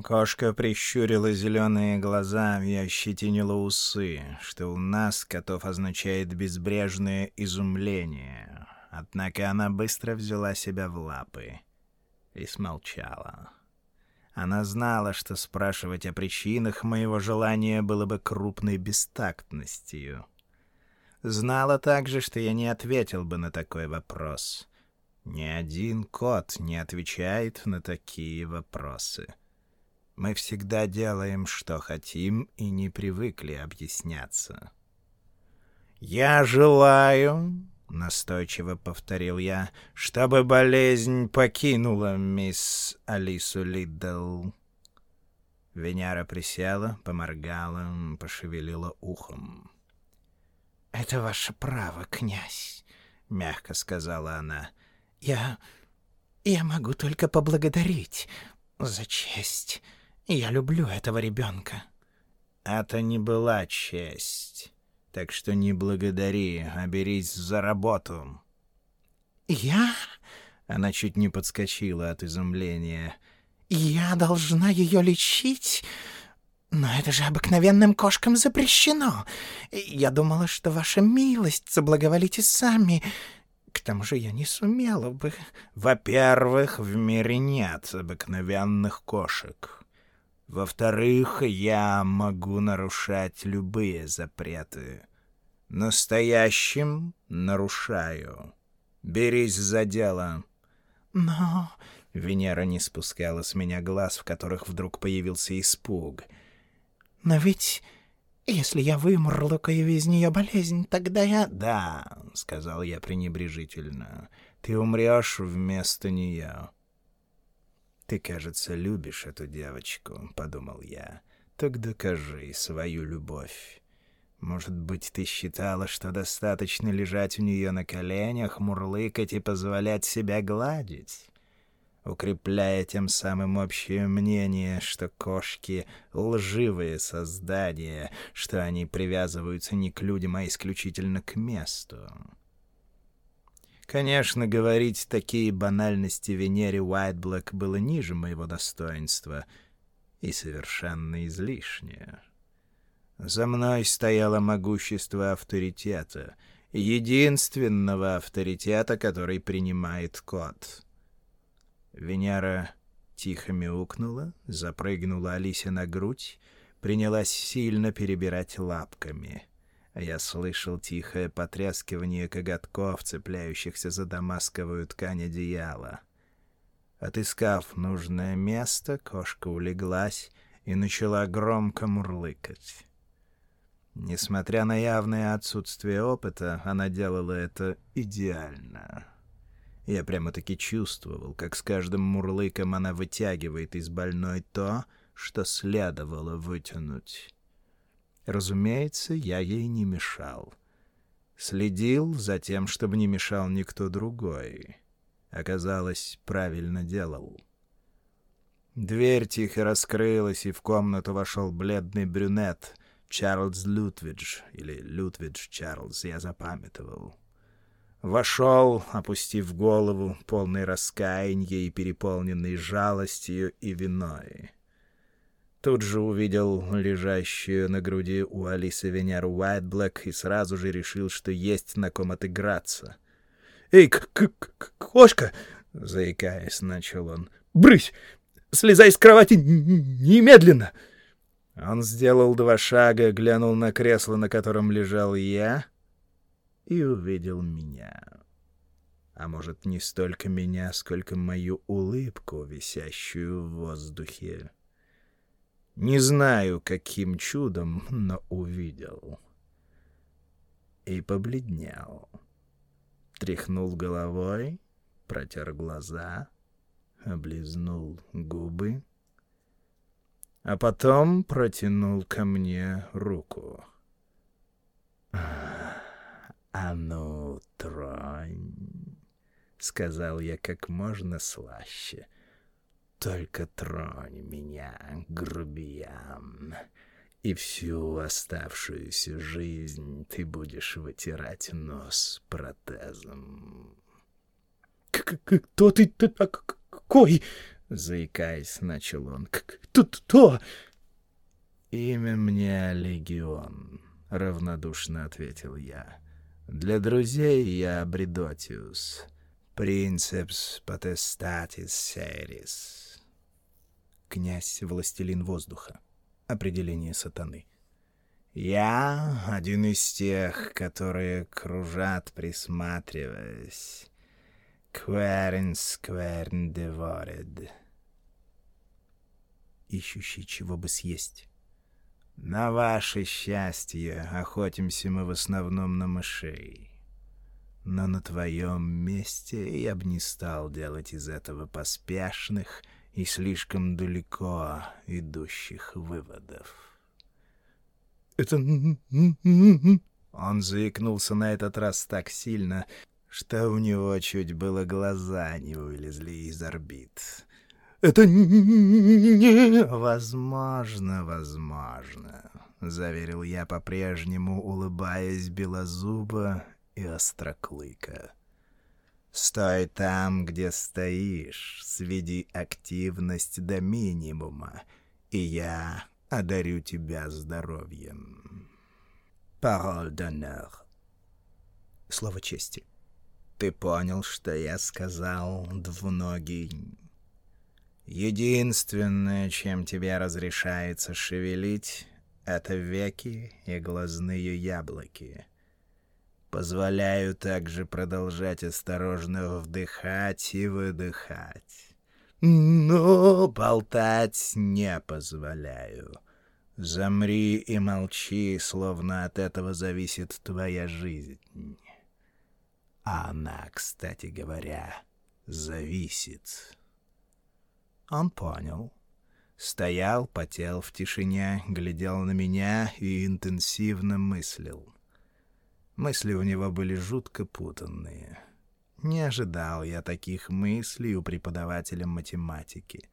Кошка прищурила зеленые глаза и ощетинила усы, что у нас, котов, означает безбрежное изумление. Однако она быстро взяла себя в лапы и смолчала. Она знала, что спрашивать о причинах моего желания было бы крупной бестактностью. Знала также, что я не ответил бы на такой вопрос. Ни один кот не отвечает на такие вопросы. Мы всегда делаем, что хотим, и не привыкли объясняться. «Я желаю», — настойчиво повторил я, — «чтобы болезнь покинула мисс Алису Лиддл». Венера присела, поморгала, пошевелила ухом. «Это ваше право, князь», — мягко сказала она. «Я... я могу только поблагодарить за честь. Я люблю этого ребенка». «Это не была честь, так что не благодари, а берись за работу». «Я...» — она чуть не подскочила от изумления. «Я должна ее лечить?» «Но это же обыкновенным кошкам запрещено. Я думала, что ваша милость заблаговолите сами. К тому же я не сумела бы...» «Во-первых, в мире нет обыкновенных кошек. Во-вторых, я могу нарушать любые запреты. Настоящим нарушаю. Берись за дело». «Но...» Венера не спускала с меня глаз, в которых вдруг появился испуг — но ведь если я вымурлыкаю из нее болезнь, тогда я... — Да, — сказал я пренебрежительно, — ты умрешь вместо нее. — Ты, кажется, любишь эту девочку, — подумал я. — Так докажи свою любовь. Может быть, ты считала, что достаточно лежать у нее на коленях, мурлыкать и позволять себя гладить? укрепляя тем самым общее мнение, что кошки — лживые создания, что они привязываются не к людям, а исключительно к месту. Конечно, говорить такие банальности Венере Уайтблэк было ниже моего достоинства и совершенно излишне. За мной стояло могущество авторитета, единственного авторитета, который принимает кот — Венера тихо мяукнула, запрыгнула Алисе на грудь, принялась сильно перебирать лапками. Я слышал тихое потряскивание коготков, цепляющихся за дамасковую ткань одеяла. Отыскав нужное место, кошка улеглась и начала громко мурлыкать. Несмотря на явное отсутствие опыта, она делала это идеально. Я прямо-таки чувствовал, как с каждым мурлыком она вытягивает из больной то, что следовало вытянуть. Разумеется, я ей не мешал. Следил за тем, чтобы не мешал никто другой. Оказалось, правильно делал. Дверь тихо раскрылась, и в комнату вошел бледный брюнет Чарльз Лютвидж, или Лютвидж Чарльз, я запамятовал. Вошел, опустив голову, полный раскаяния и переполненный жалостью и виной. Тут же увидел лежащую на груди у Алисы Венеру Уайтблэк и сразу же решил, что есть на ком отыграться. «Эй, к -к -к кошка!» — заикаясь, начал он. «Брысь! Слезай с кровати немедленно!» Он сделал два шага, глянул на кресло, на котором лежал я, и увидел меня. А может, не столько меня, сколько мою улыбку, висящую в воздухе. Не знаю, каким чудом, но увидел. И побледнел. Тряхнул головой, протер глаза, облизнул губы, а потом протянул ко мне руку. «А ну, тронь!» — сказал я как можно слаще — только тронь меня, грубиян, и всю оставшуюся жизнь ты будешь вытирать нос протезом. — Кто ты такой? — заикаясь, начал он. — Кто? — Имя мне Легион, — равнодушно ответил я. — Для друзей я Бредотиус, принцепс потестатис серис князь, властелин воздуха. Определение сатаны. Я один из тех, которые кружат, присматриваясь. Кверн скверн деворед. Ищущий чего бы съесть. На ваше счастье охотимся мы в основном на мышей. Но на твоем месте я бы не стал делать из этого поспешных — и слишком далеко идущих выводов. «Это...» Он заикнулся на этот раз так сильно, что у него чуть было глаза не вылезли из орбит. «Это не...» «Возможно, возможно», — заверил я по-прежнему, улыбаясь белозубо и остроклыко. Стой там, где стоишь, сведи активность до минимума, и я одарю тебя здоровьем. Пароль d'honneur. Слово чести. Ты понял, что я сказал, двуногий? Единственное, чем тебе разрешается шевелить, это веки и глазные яблоки. Позволяю также продолжать осторожно вдыхать и выдыхать. Но болтать не позволяю. Замри и молчи, словно от этого зависит твоя жизнь. А она, кстати говоря, зависит. Он понял. Стоял, потел в тишине, глядел на меня и интенсивно мыслил. Мысли у него были жутко путанные. Не ожидал я таких мыслей у преподавателя математики.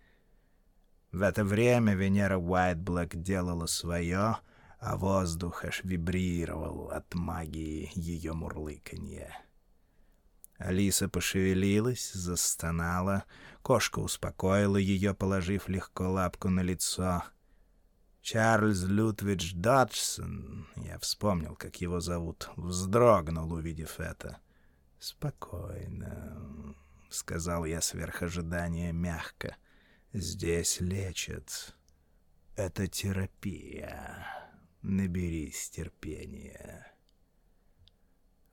В это время Венера Уайтблэк делала свое, а воздух аж вибрировал от магии ее мурлыканья. Алиса пошевелилась, застонала, кошка успокоила ее, положив легко лапку на лицо — Чарльз Лютвидж Доджсон, я вспомнил, как его зовут, вздрогнул, увидев это. «Спокойно», — сказал я сверх ожидания мягко. «Здесь лечат. Это терапия. Наберись терпения».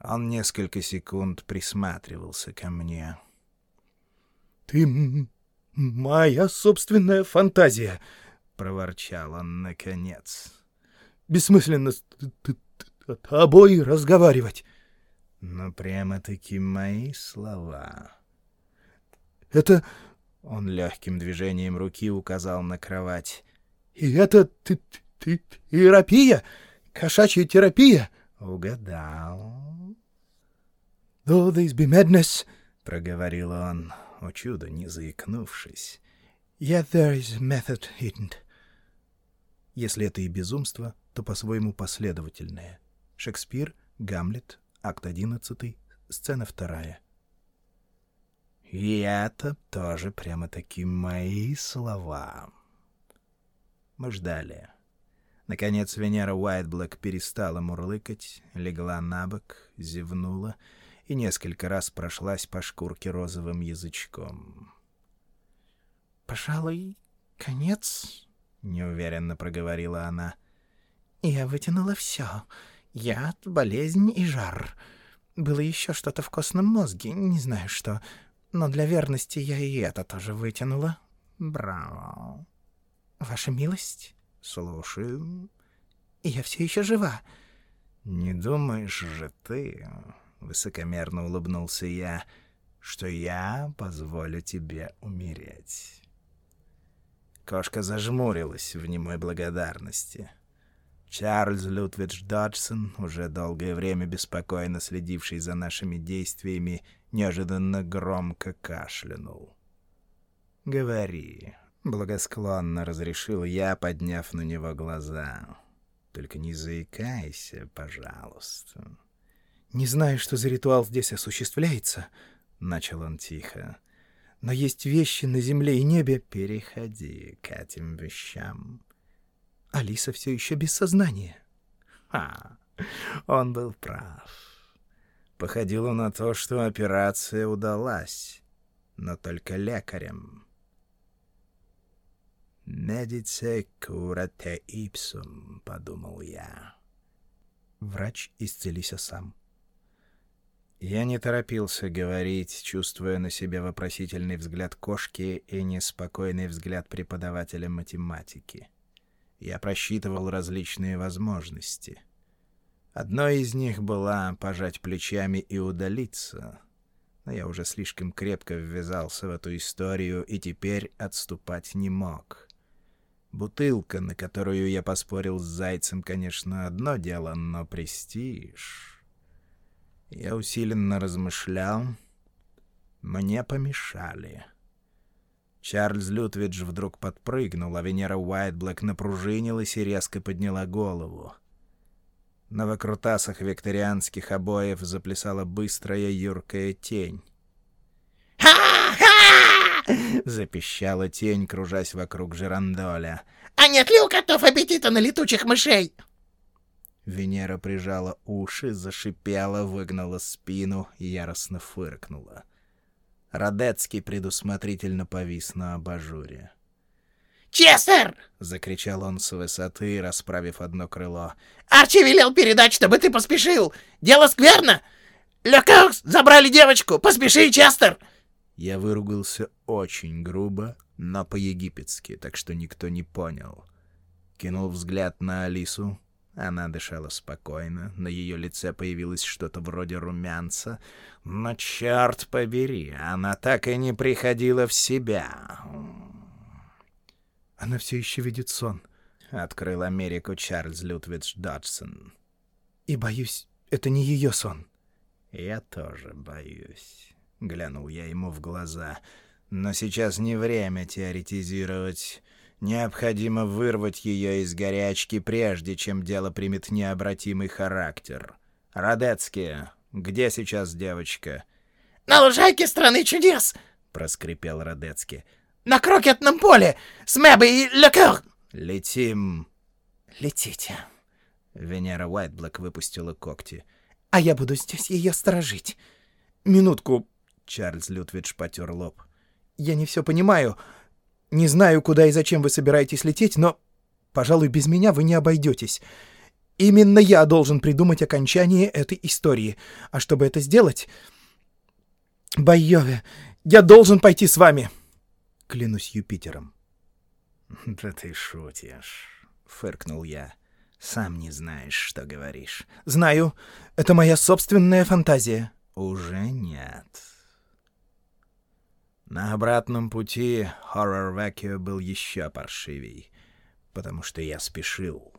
Он несколько секунд присматривался ко мне. «Ты моя собственная фантазия», — проворчал он наконец. «Бессмысленно с тобой разговаривать». «Ну, прямо-таки мои слова». «Это...» — он легким движением руки указал на кровать. «И это ты, ты, терапия? Кошачья терапия?» «Угадал». «Though this be madness...» — проговорил он, о чудо, не заикнувшись. «Yet there is method hidden». Если это и безумство, то по-своему последовательное. Шекспир, Гамлет, акт 11, сцена 2. И это тоже прямо-таки мои слова. Мы ждали. Наконец Венера Уайтблэк перестала мурлыкать, легла на бок, зевнула и несколько раз прошлась по шкурке розовым язычком. «Пожалуй, конец», — неуверенно проговорила она. «Я вытянула все. Яд, болезнь и жар. Было еще что-то в костном мозге, не знаю что. Но для верности я и это тоже вытянула. Браво. Ваша милость?» «Слушаю». «Я все еще жива». «Не думаешь же ты...» — высокомерно улыбнулся я, — что я позволю тебе умереть. Кошка зажмурилась в немой благодарности. Чарльз Лютвидж Доджсон, уже долгое время беспокойно следивший за нашими действиями, неожиданно громко кашлянул. «Говори», — благосклонно разрешил я, подняв на него глаза. «Только не заикайся, пожалуйста». «Не знаю, что за ритуал здесь осуществляется», — начал он тихо. «Но есть вещи на земле и небе». «Переходи к этим вещам». Алиса все еще без сознания. Ха! Он был прав. Походило на то, что операция удалась, но только лекарем. «Медице курате ипсум», — подумал я. Врач исцелися сам. Я не торопился говорить, чувствуя на себе вопросительный взгляд кошки и неспокойный взгляд преподавателя математики. Я просчитывал различные возможности. Одной из них была пожать плечами и удалиться, но я уже слишком крепко ввязался в эту историю и теперь отступать не мог. Бутылка, на которую я поспорил с Зайцем, конечно, одно дело, но престиж... Я усиленно размышлял. Мне помешали. Чарльз Лютвидж вдруг подпрыгнул, а Венера Уайтблэк напружинилась и резко подняла голову. На выкрутасах викторианских обоев заплясала быстрая юркая тень. «Ха-ха!» — запищала тень, кружась вокруг Жерандоля. «А нет ли у котов аппетита на летучих мышей?» Венера прижала уши, зашипела, выгнала спину и яростно фыркнула. Радецкий предусмотрительно повис на абажуре. «Честер!» — закричал он с высоты, расправив одно крыло. «Арчи велел передать, чтобы ты поспешил! Дело скверно! Лекаукс, забрали девочку! Поспеши, Честер!» Я выругался очень грубо, но по-египетски, так что никто не понял. Кинул взгляд на Алису, она дышала спокойно, на ее лице появилось что-то вроде румянца. Но, черт побери, она так и не приходила в себя. «Она все еще видит сон», — открыл Америку Чарльз Лютвидж Доджсон. «И боюсь, это не ее сон». «Я тоже боюсь», — глянул я ему в глаза. «Но сейчас не время теоретизировать». Необходимо вырвать ее из горячки, прежде чем дело примет необратимый характер. Радецкие, где сейчас девочка? — На лужайке страны чудес! — проскрипел Радецкий. — На крокетном поле! С Мэбой и Лекер! — Летим! — Летите! Венера Уайтблэк выпустила когти. — А я буду здесь ее сторожить. — Минутку! — Чарльз Лютвидж потер лоб. — Я не все понимаю. Не знаю, куда и зачем вы собираетесь лететь, но, пожалуй, без меня вы не обойдетесь. Именно я должен придумать окончание этой истории. А чтобы это сделать... Байове, я должен пойти с вами. Клянусь Юпитером. (laughs) «Да ты шутишь», — фыркнул я. «Сам не знаешь, что говоришь». «Знаю. Это моя собственная фантазия». «Уже нет». На обратном пути Хоррор Векио был еще паршивей, потому что я спешил.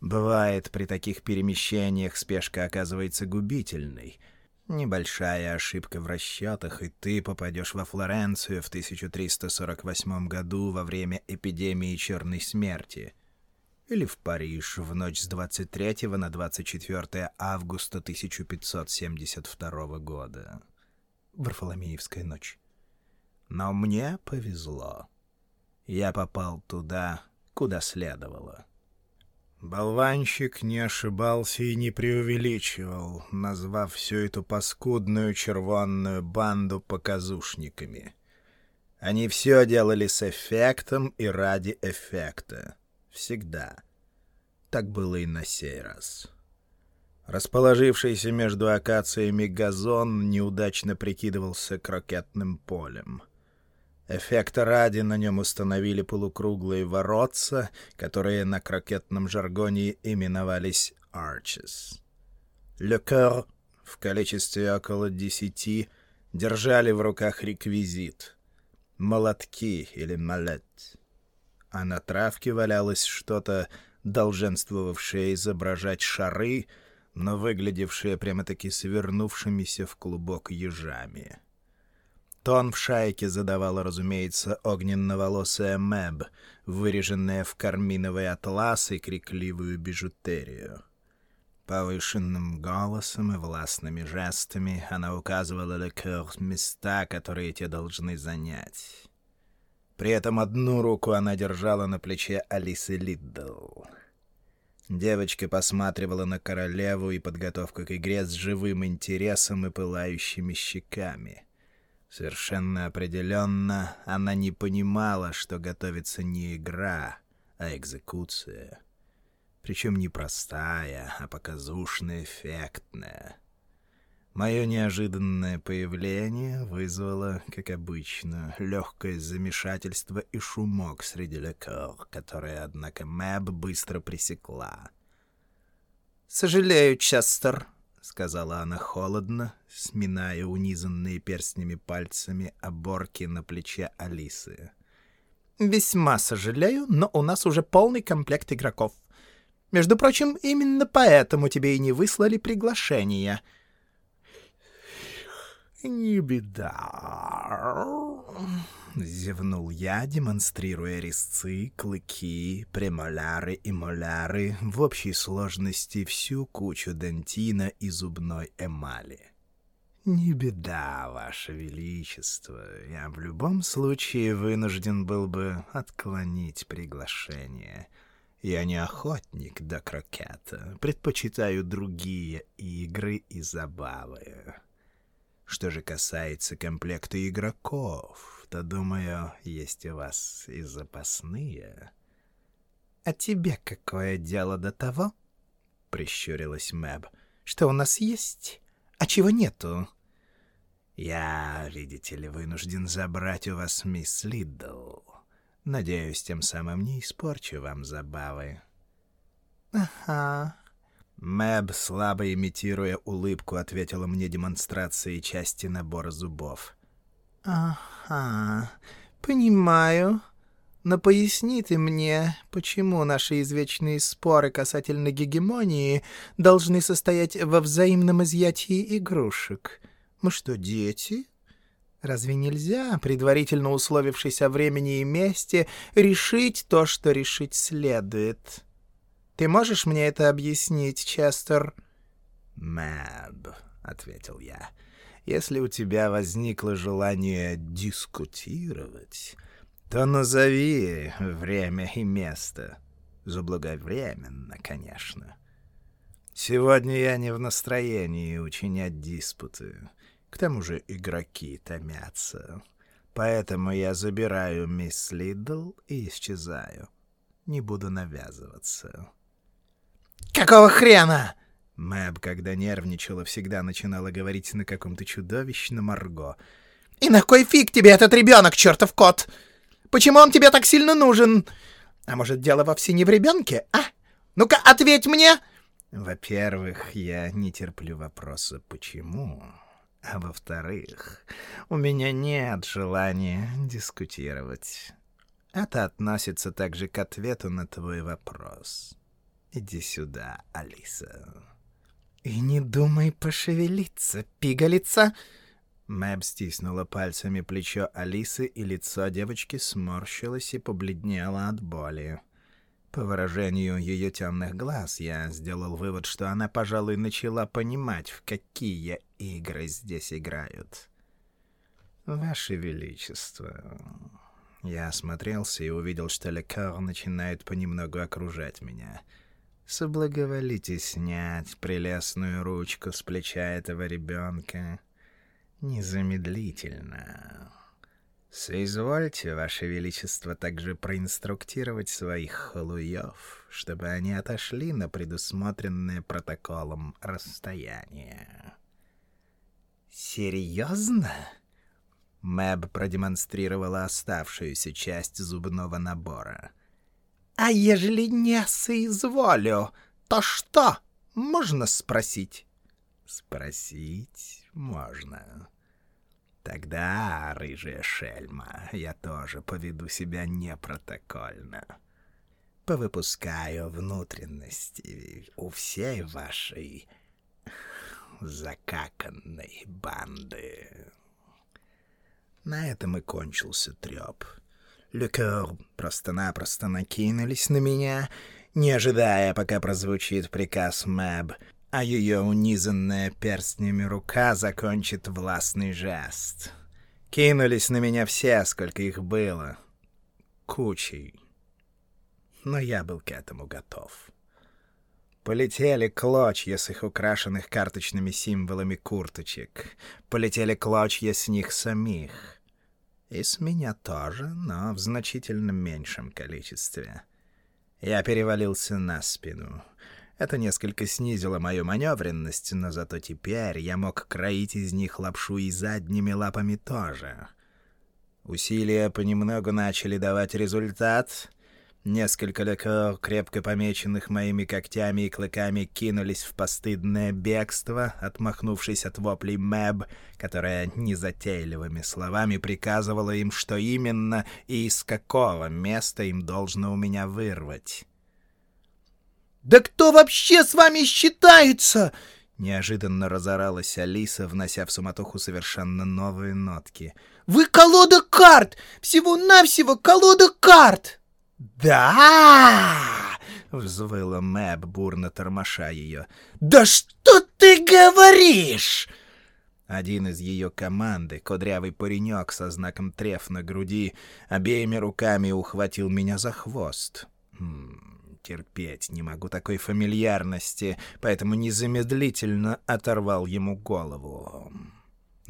Бывает, при таких перемещениях спешка оказывается губительной. Небольшая ошибка в расчетах, и ты попадешь во Флоренцию в 1348 году во время эпидемии черной смерти. Или в Париж в ночь с 23 на 24 августа 1572 года. Варфоломеевская ночь. Но мне повезло. Я попал туда, куда следовало. Болванщик не ошибался и не преувеличивал, назвав всю эту паскудную червонную банду показушниками. Они все делали с эффектом и ради эффекта. Всегда. Так было и на сей раз. Расположившийся между акациями газон неудачно прикидывался крокетным полем — Эффекта ради на нем установили полукруглые воротца, которые на крокетном жаргоне именовались «arches». «Le Coeur» в количестве около десяти держали в руках реквизит — молотки или малет. А на травке валялось что-то, долженствовавшее изображать шары, но выглядевшее прямо-таки свернувшимися в клубок ежами. Тон в шайке задавала, разумеется, огненно-волосая Мэб, выреженная в карминовый атлас и крикливую бижутерию. Повышенным голосом и властными жестами она указывала Лекер места, которые те должны занять. При этом одну руку она держала на плече Алисы Лиддл. Девочка посматривала на королеву и подготовку к игре с живым интересом и пылающими щеками — Совершенно определенно она не понимала, что готовится не игра, а экзекуция. Причем не простая, а показушно эффектная. Мое неожиданное появление вызвало, как обычно, легкое замешательство и шумок среди лекор, которые, однако, Мэб быстро пресекла. «Сожалею, Честер», — сказала она холодно, сминая унизанные перстнями пальцами оборки на плече Алисы. «Весьма сожалею, но у нас уже полный комплект игроков. Между прочим, именно поэтому тебе и не выслали приглашение». «Не беда», — зевнул я, демонстрируя резцы, клыки, премоляры и моляры, в общей сложности всю кучу дентина и зубной эмали. «Не беда, Ваше Величество, я в любом случае вынужден был бы отклонить приглашение. Я не охотник до крокета, предпочитаю другие игры и забавы». Что же касается комплекта игроков, то, думаю, есть у вас и запасные. — А тебе какое дело до того? — прищурилась Мэб. — Что у нас есть, а чего нету? — Я, видите ли, вынужден забрать у вас мисс Лидл. Надеюсь, тем самым не испорчу вам забавы. — Ага, Мэб, слабо имитируя улыбку, ответила мне демонстрацией части набора зубов. «Ага, понимаю. Но поясни ты мне, почему наши извечные споры касательно гегемонии должны состоять во взаимном изъятии игрушек? Мы что, дети?» Разве нельзя, предварительно условившись о времени и месте, решить то, что решить следует?» Ты можешь мне это объяснить, Честер?» «Мэб», — ответил я, — «если у тебя возникло желание дискутировать, то назови время и место. Заблаговременно, конечно. Сегодня я не в настроении учинять диспуты. К тому же игроки томятся. Поэтому я забираю мисс Лидл и исчезаю. Не буду навязываться». «Какого хрена?» Мэб, когда нервничала, всегда начинала говорить на каком-то чудовищном арго. «И на кой фиг тебе этот ребенок, чертов кот? Почему он тебе так сильно нужен? А может, дело вовсе не в ребенке, а? Ну-ка, ответь мне!» Во-первых, я не терплю вопроса «почему?», а во-вторых, у меня нет желания дискутировать. Это относится также к ответу на твой вопрос. Иди сюда, Алиса. И не думай пошевелиться, пигалица. Мэб стиснула пальцами плечо Алисы, и лицо девочки сморщилось и побледнело от боли. По выражению ее темных глаз я сделал вывод, что она, пожалуй, начала понимать, в какие игры здесь играют. «Ваше Величество...» Я осмотрелся и увидел, что лекар начинает понемногу окружать меня. «Соблаговолите снять прелестную ручку с плеча этого ребенка. Незамедлительно. Соизвольте, Ваше Величество, также проинструктировать своих халуев, чтобы они отошли на предусмотренное протоколом расстояние». «Серьезно?» Мэб продемонстрировала оставшуюся часть зубного набора. «А ежели не соизволю, то что, можно спросить?» «Спросить можно. Тогда, рыжая шельма, я тоже поведу себя непротокольно. Повыпускаю внутренности у всей вашей закаканной банды». На этом и кончился треп. Люкер просто-напросто накинулись на меня, не ожидая, пока прозвучит приказ Мэб, а ее унизанная перстнями рука закончит властный жест. Кинулись на меня все, сколько их было. Кучей. Но я был к этому готов. Полетели клочья с их украшенных карточными символами курточек. Полетели клочья с них самих. И с меня тоже, но в значительно меньшем количестве. Я перевалился на спину. Это несколько снизило мою маневренность, но зато теперь я мог кроить из них лапшу и задними лапами тоже. Усилия понемногу начали давать результат — Несколько лекор, крепко помеченных моими когтями и клыками, кинулись в постыдное бегство, отмахнувшись от воплей Мэб, которая незатейливыми словами приказывала им, что именно и из какого места им должно у меня вырвать. «Да кто вообще с вами считается?» Неожиданно разоралась Алиса, внося в суматоху совершенно новые нотки. «Вы колода карт! Всего-навсего колода карт!» «Да!» — взвыла Мэб, бурно тормоша ее. «Да что ты говоришь?» Один из ее команды, кудрявый паренек со знаком треф на груди, обеими руками ухватил меня за хвост. Хм, терпеть не могу такой фамильярности, поэтому незамедлительно оторвал ему голову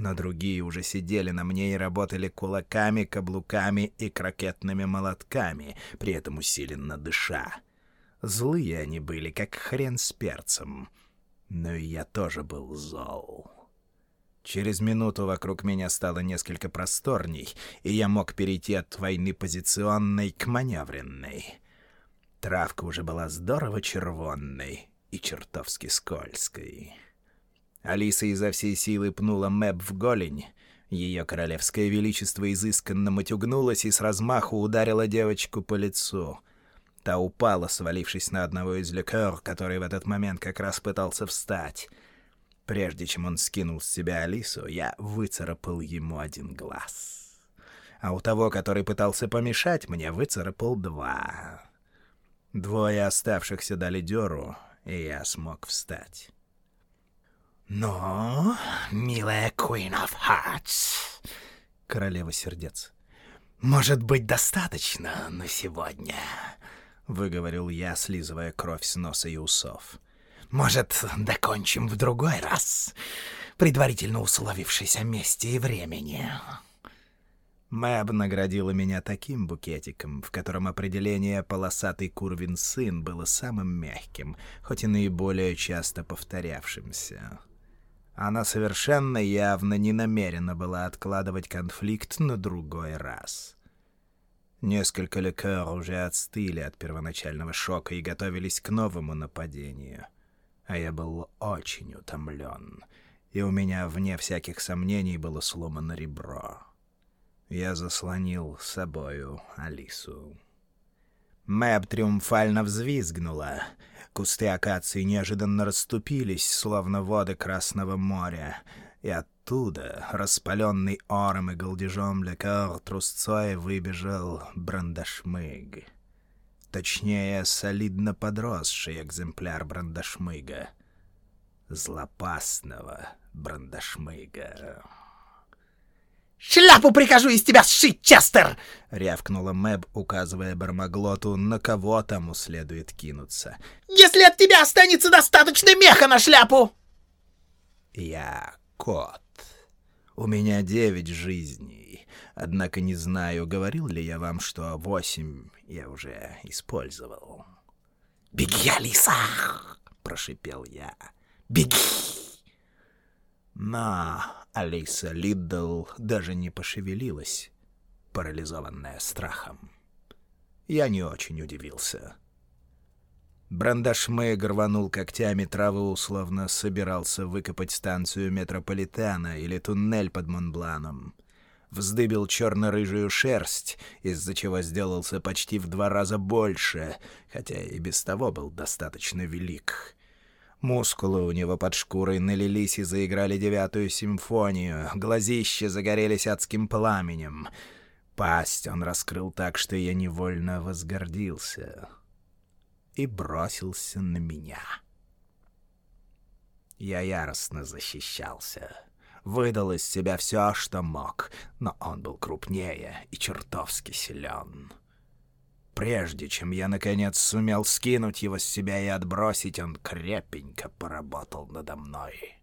но другие уже сидели на мне и работали кулаками, каблуками и крокетными молотками, при этом усиленно дыша. Злые они были, как хрен с перцем. Но и я тоже был зол. Через минуту вокруг меня стало несколько просторней, и я мог перейти от войны позиционной к маневренной. Травка уже была здорово червонной и чертовски скользкой. Алиса изо всей силы пнула Мэб в голень. Ее королевское величество изысканно матюгнулось и с размаху ударила девочку по лицу. Та упала, свалившись на одного из лекер, который в этот момент как раз пытался встать. Прежде чем он скинул с себя Алису, я выцарапал ему один глаз. А у того, который пытался помешать мне, выцарапал два. Двое оставшихся дали дёру, и я смог встать. «Ну, милая Queen of Hearts, королева сердец, может быть, достаточно на сегодня?» — выговорил я, слизывая кровь с носа и усов. «Может, докончим в другой раз, предварительно условившись о месте и времени?» Мэб наградила меня таким букетиком, в котором определение «полосатый курвин сын» было самым мягким, хоть и наиболее часто повторявшимся. Она совершенно явно не намерена была откладывать конфликт на другой раз. Несколько лекер уже отстыли от первоначального шока и готовились к новому нападению. А я был очень утомлен, и у меня, вне всяких сомнений, было сломано ребро. Я заслонил собою Алису. Мэб триумфально взвизгнула. Кусты акации неожиданно расступились, словно воды Красного моря, и оттуда, распаленный ором и голдежом лекар трусцой, выбежал брандашмыг. Точнее, солидно подросший экземпляр брандашмыга. Злопасного брандашмыга. «Шляпу прикажу из тебя сшить, Честер!» — рявкнула Мэб, указывая Бармаглоту, на кого тому следует кинуться. «Если от тебя останется достаточно меха на шляпу!» «Я кот. У меня девять жизней. Однако не знаю, говорил ли я вам, что восемь я уже использовал». «Беги, Алиса!» — прошипел я. «Беги!» Но Алиса Лиддл даже не пошевелилась, парализованная страхом. Я не очень удивился. Брандашмейг рванул когтями траву, условно собирался выкопать станцию метрополитена или туннель под Монбланом. Вздыбил черно-рыжую шерсть, из-за чего сделался почти в два раза больше, хотя и без того был достаточно велик. Мускулы у него под шкурой налились и заиграли девятую симфонию, глазища загорелись адским пламенем. Пасть он раскрыл так, что я невольно возгордился и бросился на меня. Я яростно защищался. Выдал из себя все, что мог, но он был крупнее и чертовски силен. Прежде чем я, наконец, сумел скинуть его с себя и отбросить, он крепенько поработал надо мной.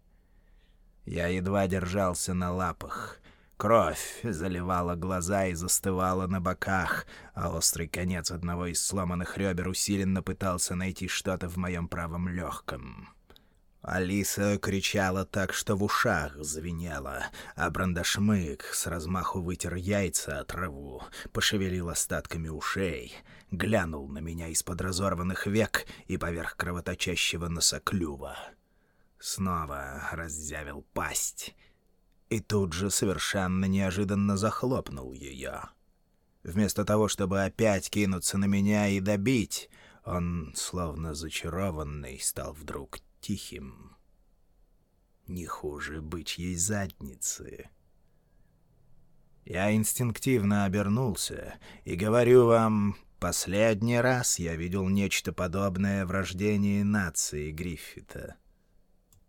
Я едва держался на лапах. Кровь заливала глаза и застывала на боках, а острый конец одного из сломанных ребер усиленно пытался найти что-то в моем правом легком. Алиса кричала так, что в ушах звенело, а Брандашмык с размаху вытер яйца от траву, пошевелил остатками ушей, глянул на меня из-под разорванных век и поверх кровоточащего носоклюва. Снова раззявил пасть и тут же совершенно неожиданно захлопнул ее. Вместо того, чтобы опять кинуться на меня и добить, он, словно зачарованный, стал вдруг тихим. Не хуже бычьей задницы. Я инстинктивно обернулся и говорю вам, последний раз я видел нечто подобное в рождении нации Гриффита.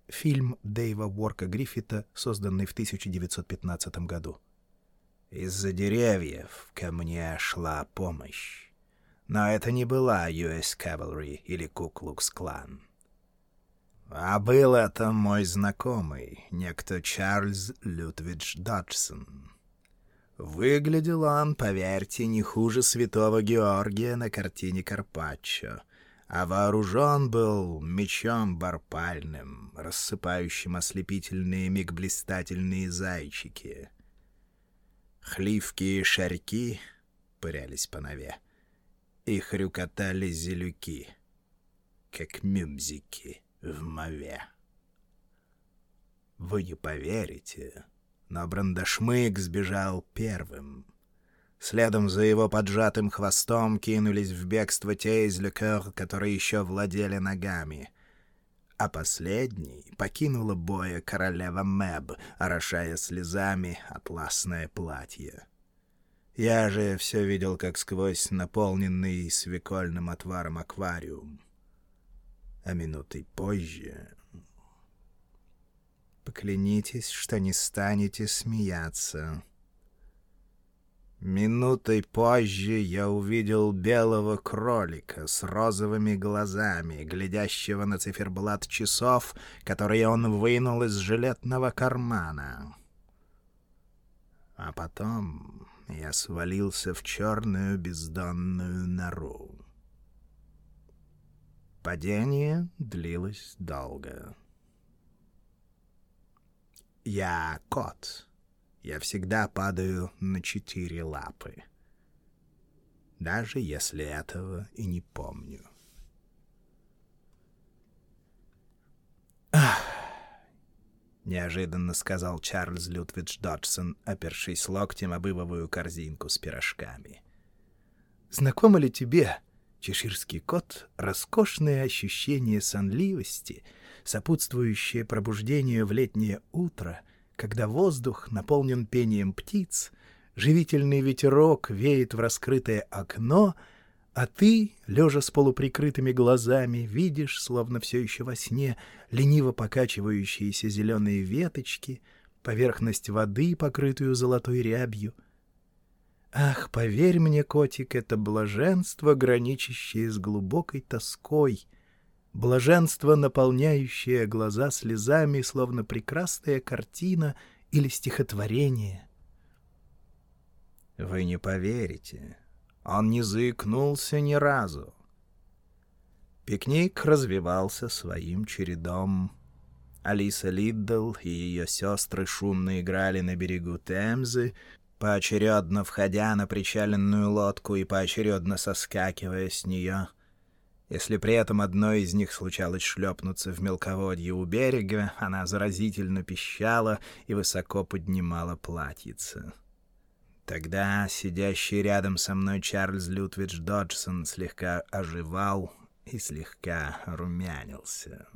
Фильм Дэйва Уорка Гриффита, созданный в 1915 году. Из-за деревьев ко мне шла помощь. Но это не была US Cavalry или Klux Klan. А был это мой знакомый, некто Чарльз Лютвидж Доджсон. Выглядел он, поверьте, не хуже святого Георгия на картине Карпаччо, а вооружен был мечом барпальным, рассыпающим ослепительные мигблистательные зайчики. Хливкие шарьки пырялись по нове, и хрюкотали зелюки, как мюмзики в мове. Вы не поверите, но Брандашмык сбежал первым. Следом за его поджатым хвостом кинулись в бегство те из лекер, которые еще владели ногами. А последний покинула боя королева Мэб, орошая слезами атласное платье. Я же все видел, как сквозь наполненный свекольным отваром аквариум а минутой позже... Поклянитесь, что не станете смеяться. Минутой позже я увидел белого кролика с розовыми глазами, глядящего на циферблат часов, которые он вынул из жилетного кармана. А потом я свалился в черную бездонную нору. Падение длилось долго. Я кот. Я всегда падаю на четыре лапы. даже если этого и не помню. «Ах!» — неожиданно сказал Чарльз Лютвидж Доджсон, опершись локтем об корзинку с пирожками. «Знакомо ли тебе, чеширский кот, роскошное ощущение сонливости, сопутствующее пробуждению в летнее утро, когда воздух наполнен пением птиц, живительный ветерок веет в раскрытое окно — а ты, лежа с полуприкрытыми глазами, видишь, словно все еще во сне, лениво покачивающиеся зеленые веточки, поверхность воды, покрытую золотой рябью. Ах, поверь мне, котик, это блаженство, граничащее с глубокой тоской, блаженство, наполняющее глаза слезами, словно прекрасная картина или стихотворение. Вы не поверите, он не заикнулся ни разу. Пикник развивался своим чередом. Алиса Лиддл и ее сестры шумно играли на берегу Темзы, поочередно входя на причаленную лодку и поочередно соскакивая с нее. Если при этом одной из них случалось шлепнуться в мелководье у берега, она заразительно пищала и высоко поднимала платьице. Тогда сидящий рядом со мной Чарльз Лютвидж Доджсон слегка оживал и слегка румянился.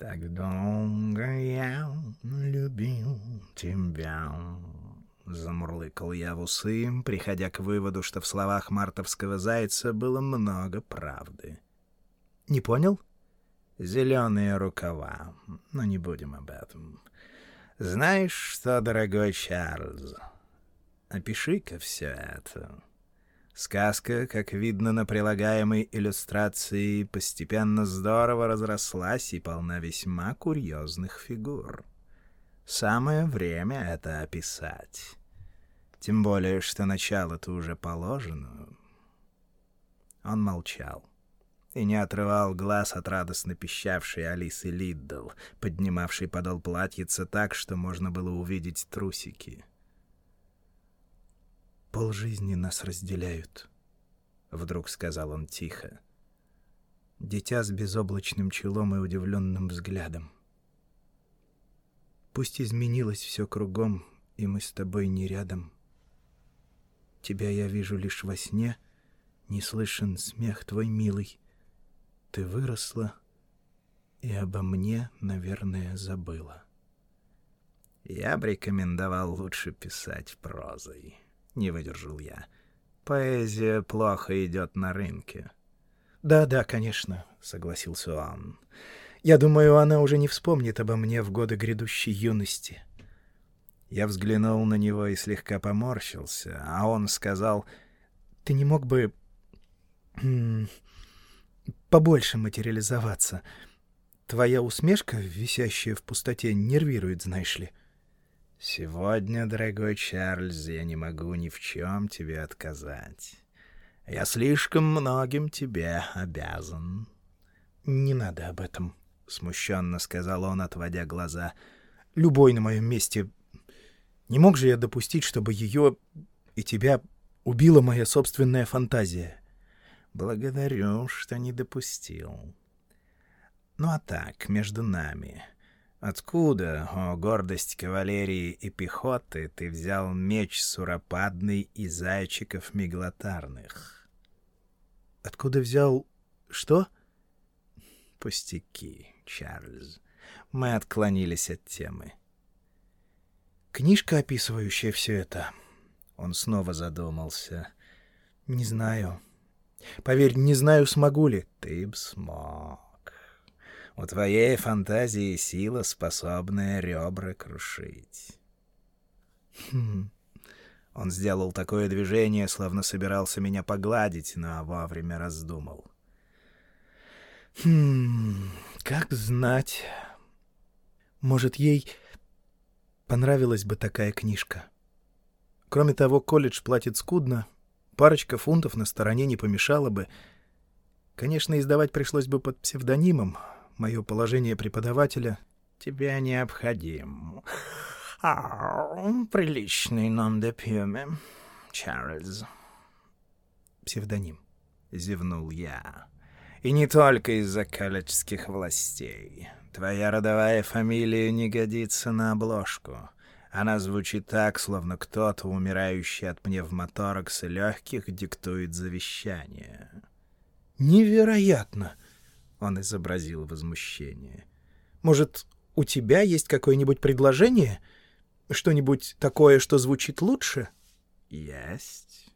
«Так долго я любил тебя», — замурлыкал я в усы, приходя к выводу, что в словах мартовского зайца было много правды. «Не понял?» «Зеленые рукава, но не будем об этом». Знаешь что, дорогой Чарльз, опиши-ка все это. Сказка, как видно на прилагаемой иллюстрации, постепенно здорово разрослась и полна весьма курьезных фигур. Самое время это описать. Тем более, что начало-то уже положено. Он молчал и не отрывал глаз от радостно пищавшей Алисы Лиддл, поднимавшей подол платьица так, что можно было увидеть трусики. «Полжизни нас разделяют», — вдруг сказал он тихо. Дитя с безоблачным челом и удивленным взглядом. «Пусть изменилось все кругом, и мы с тобой не рядом. Тебя я вижу лишь во сне, не слышен смех твой милый, ты выросла и обо мне, наверное, забыла. Я бы рекомендовал лучше писать прозой. Не выдержал я. Поэзия плохо идет на рынке. «Да-да, конечно», — согласился он. «Я думаю, она уже не вспомнит обо мне в годы грядущей юности». Я взглянул на него и слегка поморщился, а он сказал, «Ты не мог бы побольше материализоваться. Твоя усмешка, висящая в пустоте, нервирует, знаешь ли. Сегодня, дорогой Чарльз, я не могу ни в чем тебе отказать. Я слишком многим тебе обязан. Не надо об этом, — смущенно сказал он, отводя глаза. Любой на моем месте. Не мог же я допустить, чтобы ее и тебя убила моя собственная фантазия. Благодарю, что не допустил. Ну а так, между нами. Откуда, о гордость кавалерии и пехоты, ты взял меч суропадный и зайчиков меглотарных? Откуда взял... что? Пустяки, Чарльз. Мы отклонились от темы. Книжка, описывающая все это. Он снова задумался. Не знаю. Поверь, не знаю, смогу ли. Ты б смог. У твоей фантазии сила, способная ребра крушить. Хм. Он сделал такое движение, словно собирался меня погладить, но вовремя раздумал. Хм, как знать. Может, ей понравилась бы такая книжка. Кроме того, колледж платит скудно, Парочка фунтов на стороне не помешала бы. Конечно, издавать пришлось бы под псевдонимом. Мое положение преподавателя тебе необходим. А, приличный ном де. Чарльз. Псевдоним. Зевнул я. И не только из-за колледжских властей. Твоя родовая фамилия не годится на обложку. Она звучит так, словно кто-то, умирающий от пневмоторакса легких, диктует завещание. «Невероятно!» — он изобразил возмущение. «Может, у тебя есть какое-нибудь предложение? Что-нибудь такое, что звучит лучше?» «Есть.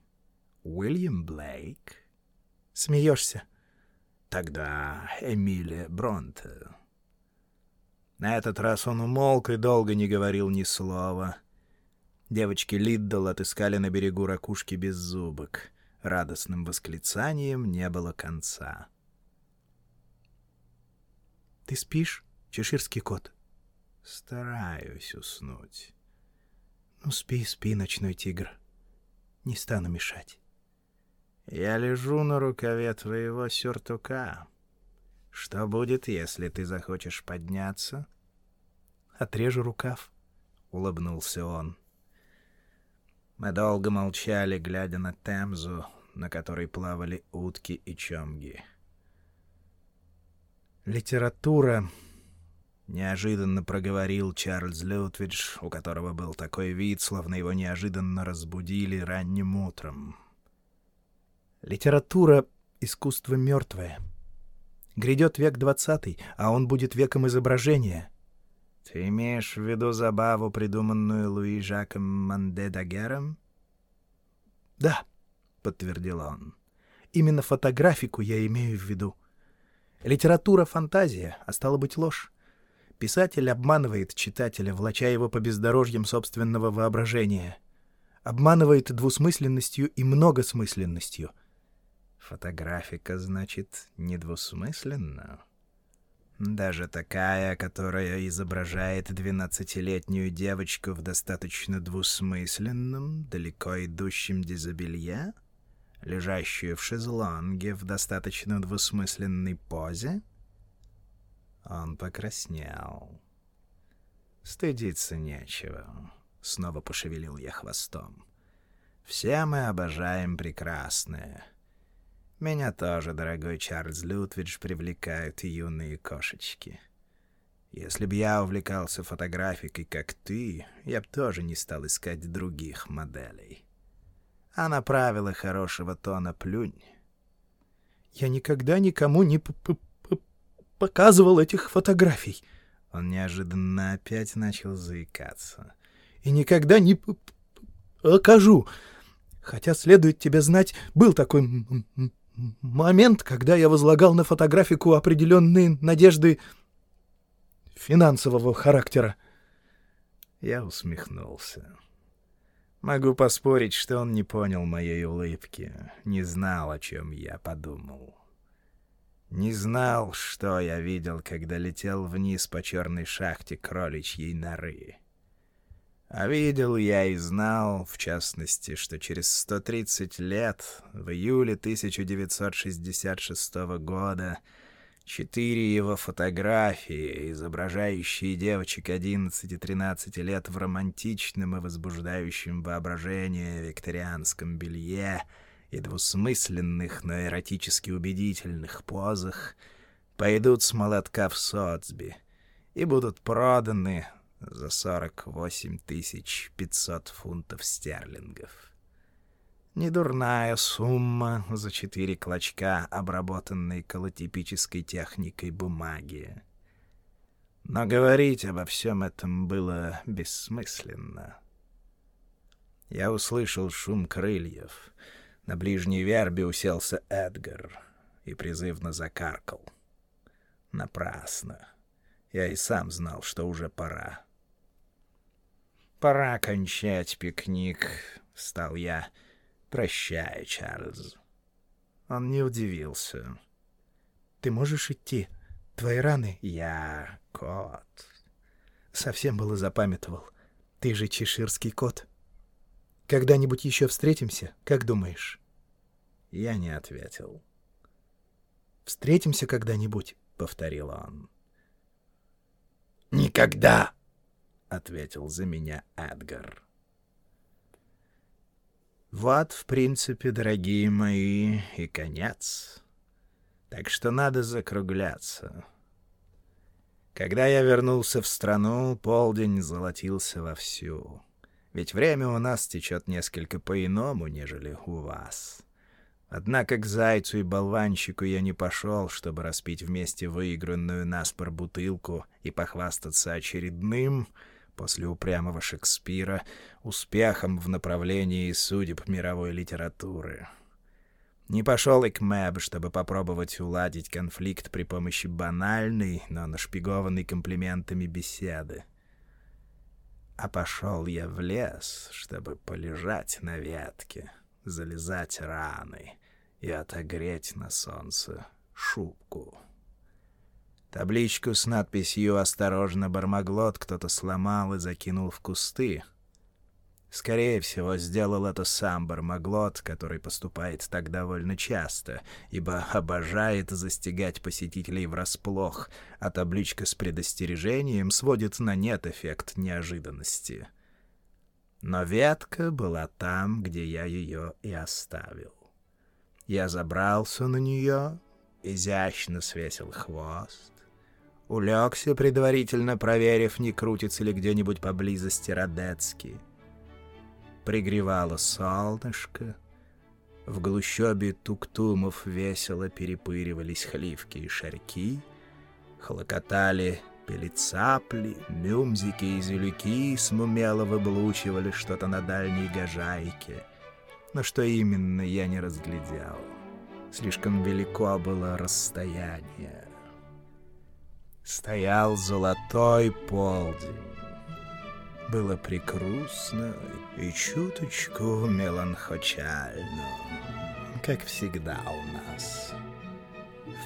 Уильям Блейк». «Смеешься?» «Тогда Эмилия Бронте». На этот раз он умолк и долго не говорил ни слова. Девочки Лиддл отыскали на берегу ракушки без зубок. Радостным восклицанием не было конца. «Ты спишь, чеширский кот?» «Стараюсь уснуть». «Ну, спи, спи, ночной тигр. Не стану мешать». «Я лежу на рукаве твоего сюртука. Что будет, если ты захочешь подняться?» «Отрежу рукав», — улыбнулся он. Мы долго молчали, глядя на Темзу, на которой плавали утки и чомги. «Литература», — неожиданно проговорил Чарльз Лютвидж, у которого был такой вид, словно его неожиданно разбудили ранним утром. «Литература — искусство мертвое. Грядет век двадцатый, а он будет веком изображения». «Ты имеешь в виду забаву, придуманную Луи Жаком Манде Дагером?» «Да», — подтвердил он. «Именно фотографику я имею в виду. Литература — фантазия, а стало быть ложь. Писатель обманывает читателя, влача его по бездорожьям собственного воображения. Обманывает двусмысленностью и многосмысленностью. Фотографика, значит, недвусмысленна? Даже такая, которая изображает двенадцатилетнюю девочку в достаточно двусмысленном, далеко идущем дизобелье, лежащую в шезлонге в достаточно двусмысленной позе? Он покраснел. Стыдиться нечего. Снова пошевелил я хвостом. Все мы обожаем прекрасное — меня тоже, дорогой Чарльз Лютвидж, привлекают юные кошечки. Если б я увлекался фотографикой, как ты, я б тоже не стал искать других моделей. А на правила хорошего тона плюнь. Я никогда никому не п -п -п показывал этих фотографий. Он неожиданно опять начал заикаться. И никогда не покажу. Хотя, следует тебе знать, был такой момент, когда я возлагал на фотографику определенные надежды финансового характера. Я усмехнулся. Могу поспорить, что он не понял моей улыбки, не знал, о чем я подумал. Не знал, что я видел, когда летел вниз по черной шахте кроличьей норы. А видел я и знал, в частности, что через 130 лет, в июле 1966 года, четыре его фотографии, изображающие девочек 11-13 лет в романтичном и возбуждающем воображение викторианском белье и двусмысленных, но эротически убедительных позах, пойдут с молотка в Сотсби и будут проданы за 48 500 фунтов стерлингов. Недурная сумма за четыре клочка, обработанной колотипической техникой бумаги. Но говорить обо всем этом было бессмысленно. Я услышал шум крыльев. На ближней вербе уселся Эдгар и призывно закаркал. Напрасно. Я и сам знал, что уже пора. «Пора кончать пикник», — встал я. «Прощай, Чарльз». Он не удивился. «Ты можешь идти? Твои раны?» «Я кот». Совсем было запамятовал. Ты же чеширский кот. Когда-нибудь еще встретимся, как думаешь?» Я не ответил. «Встретимся когда-нибудь», — повторил он. «Никогда!» — ответил за меня Эдгар. Вот, в принципе, дорогие мои, и конец. Так что надо закругляться. Когда я вернулся в страну, полдень золотился вовсю. Ведь время у нас течет несколько по-иному, нежели у вас. Однако к зайцу и болванщику я не пошел, чтобы распить вместе выигранную наспор бутылку и похвастаться очередным, после упрямого Шекспира, успехом в направлении судеб мировой литературы. Не пошел и к Мэб, чтобы попробовать уладить конфликт при помощи банальной, но нашпигованной комплиментами беседы. А пошел я в лес, чтобы полежать на ветке, залезать раны и отогреть на солнце шубку. Табличку с надписью «Осторожно, Бармаглот» кто-то сломал и закинул в кусты — Скорее всего, сделал это сам Бармаглот, который поступает так довольно часто, ибо обожает застигать посетителей врасплох, а табличка с предостережением сводит на нет эффект неожиданности. Но ветка была там, где я ее и оставил. Я забрался на нее, изящно свесил хвост, улегся, предварительно проверив, не крутится ли где-нибудь поблизости Радецкий пригревало солнышко. В глущобе туктумов весело перепыривались хливки и шарьки, хлокотали пелицапли, мюмзики и зелюки смумело выблучивали что-то на дальней гажайке. Но что именно, я не разглядел. Слишком велико было расстояние. Стоял золотой полдень было прикрусно и чуточку меланхочально, как всегда у нас.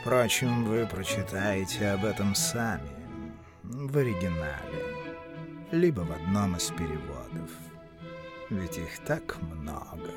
Впрочем, вы прочитаете об этом сами, в оригинале, либо в одном из переводов. Ведь их так много.